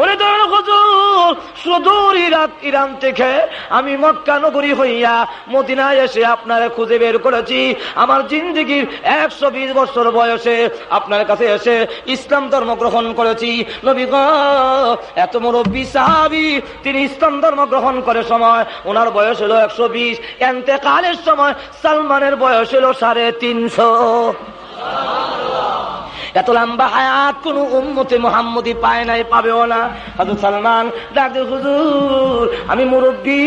উনি হুজুর সুদূর ইরাক ইরান থেকে আমি মক্কা নগরী হইয়া মদিনায় এসে আপনারা খুঁজে বের করেছি। আমার জিন্দগির একশো বিশ বছর বয়সে আপনার কাছে এসে ইসলাম ধর্ম গ্রহণ করেছি। নবী গো, এত মুরব্বী সাহাবি, তিনি ইসলাম ধর্ম গ্রহণ করে সময়, ওনার বয়স হলো একশো বিশ। এতেকালের সময় সালমানের বয়স হলো সাড়ে তিনশো। এত লম্বা হায়াত কোন উম্মতে মোহাম্মদী পায় নাই, পাবেও না। হজরত সালমান ডাকে হুজুর, আমি মুরব্বী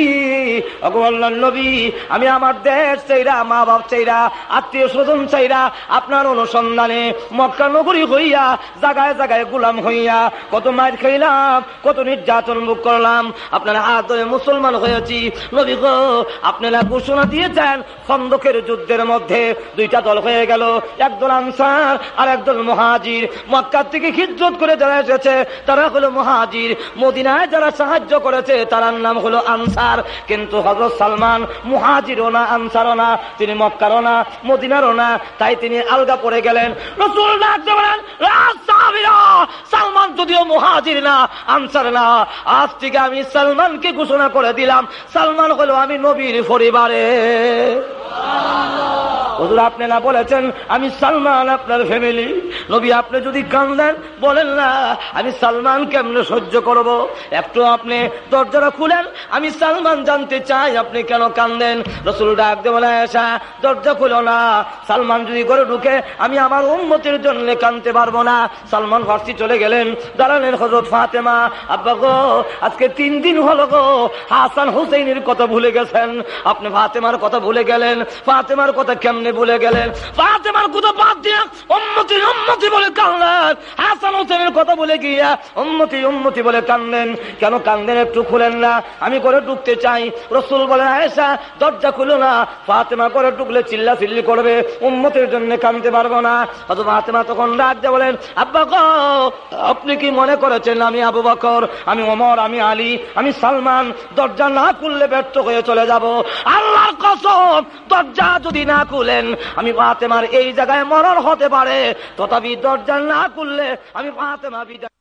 অগল্লার নবী, আমি আমার দেশ চাইরা মা বাপ চাইরা, আত্মীয় স্বজন চাইরা, আপনার অনুসন্ধানে মক্কা নগরী হইয়া, জাগায় জাগায় গুলাম হইয়া, কত মার খাইলাম, কত নির্যাতন ভোগ করলাম, আপনার হাত ধরে মুসলমান হয়েছি। নবী গো, আপনারা ঘোষণা দিয়েছেন, খন্দকের যুদ্ধের মধ্যে দুইটা দল হয়ে গেল একদল আনসার আর একদল মহাজির। মক্কার থেকে খিজ্জত করে যারা এসেছে, তারা হলো মহাজির। মদিনায় যারা সাহায্য করেছে তার নাম হলো আনসার। কিন্তু হজরত সালমান মুহাজিরও না, আনসারও না, তিনি মক্কারও না, মদিনারও না, তাই তিনি আলগা পড়ে গেলেন। রসুল সালমান যদিও মুহাজির না, আনসার না, আজ থেকে আমি সালমানকে ঘোষণা করে দিলাম। সালমান হলো আমি নবীর পরিবারে। আপনি না বলেছেন, আমি সালমান আপনার ফ্যামিলি নবী, আপনি যদি কান্দেন, বলেন না, আমি সালমান কেমনে সহ্য করব? একটু আপনি দরজাটা খুলেন, আমি সালমান জানতে চাই আপনি কেন কান্দেন। রসুল ডাক দেব না এসা দরজা খুলো না। সালমান যদি করে ঢুকে, আমি আমার উন্মতির জন্য কানতে পারব না। সালমান ফার্সি চলে গেলেন, দাঁড়ালেন হজরত ফাতেমা। আব্বা গো, আজকে তিন দিন হলো গো, হাসান হুসেইনের কথা ভুলে গেছেন। আপনি ফাতেমার কথা ভুলে গেলেন, ফাতেমার কথা কেমনে ভুলে গেলেন? ফাতেমার কথা বাদ বলে কানলেন হাসান কথা বলে গিয়া উন্মতি উন্মতি বলে কান্দেন কেন কান্দেন একটু খুলেন না? আমি করে ঢুকতে চাই। রসুল বলেন, আয়েশা, দরজা খুলো না। ফাতেমা করে ঢুকলে চিল্লা চিল্লি করবে। উন্মতির জন্য কানতে পারব না। অত ফাতেমা তখন ডাক দিয়ে বলেন, আব্বা আপনি কি মনে করেছেন আমি আবু বকর? আমি ওমর, আমি আলী, আমি সালমান। দরজা না খুললে ব্যর্থ হয়ে চলে যাব। আল্লাহর কসম, দরজা যদি না খুলেন, আমি ফাতেমার এই জায়গায় মরণ হতে পারে। তথাপি দরজা না খুললে আমি ফাতেমা বিদায়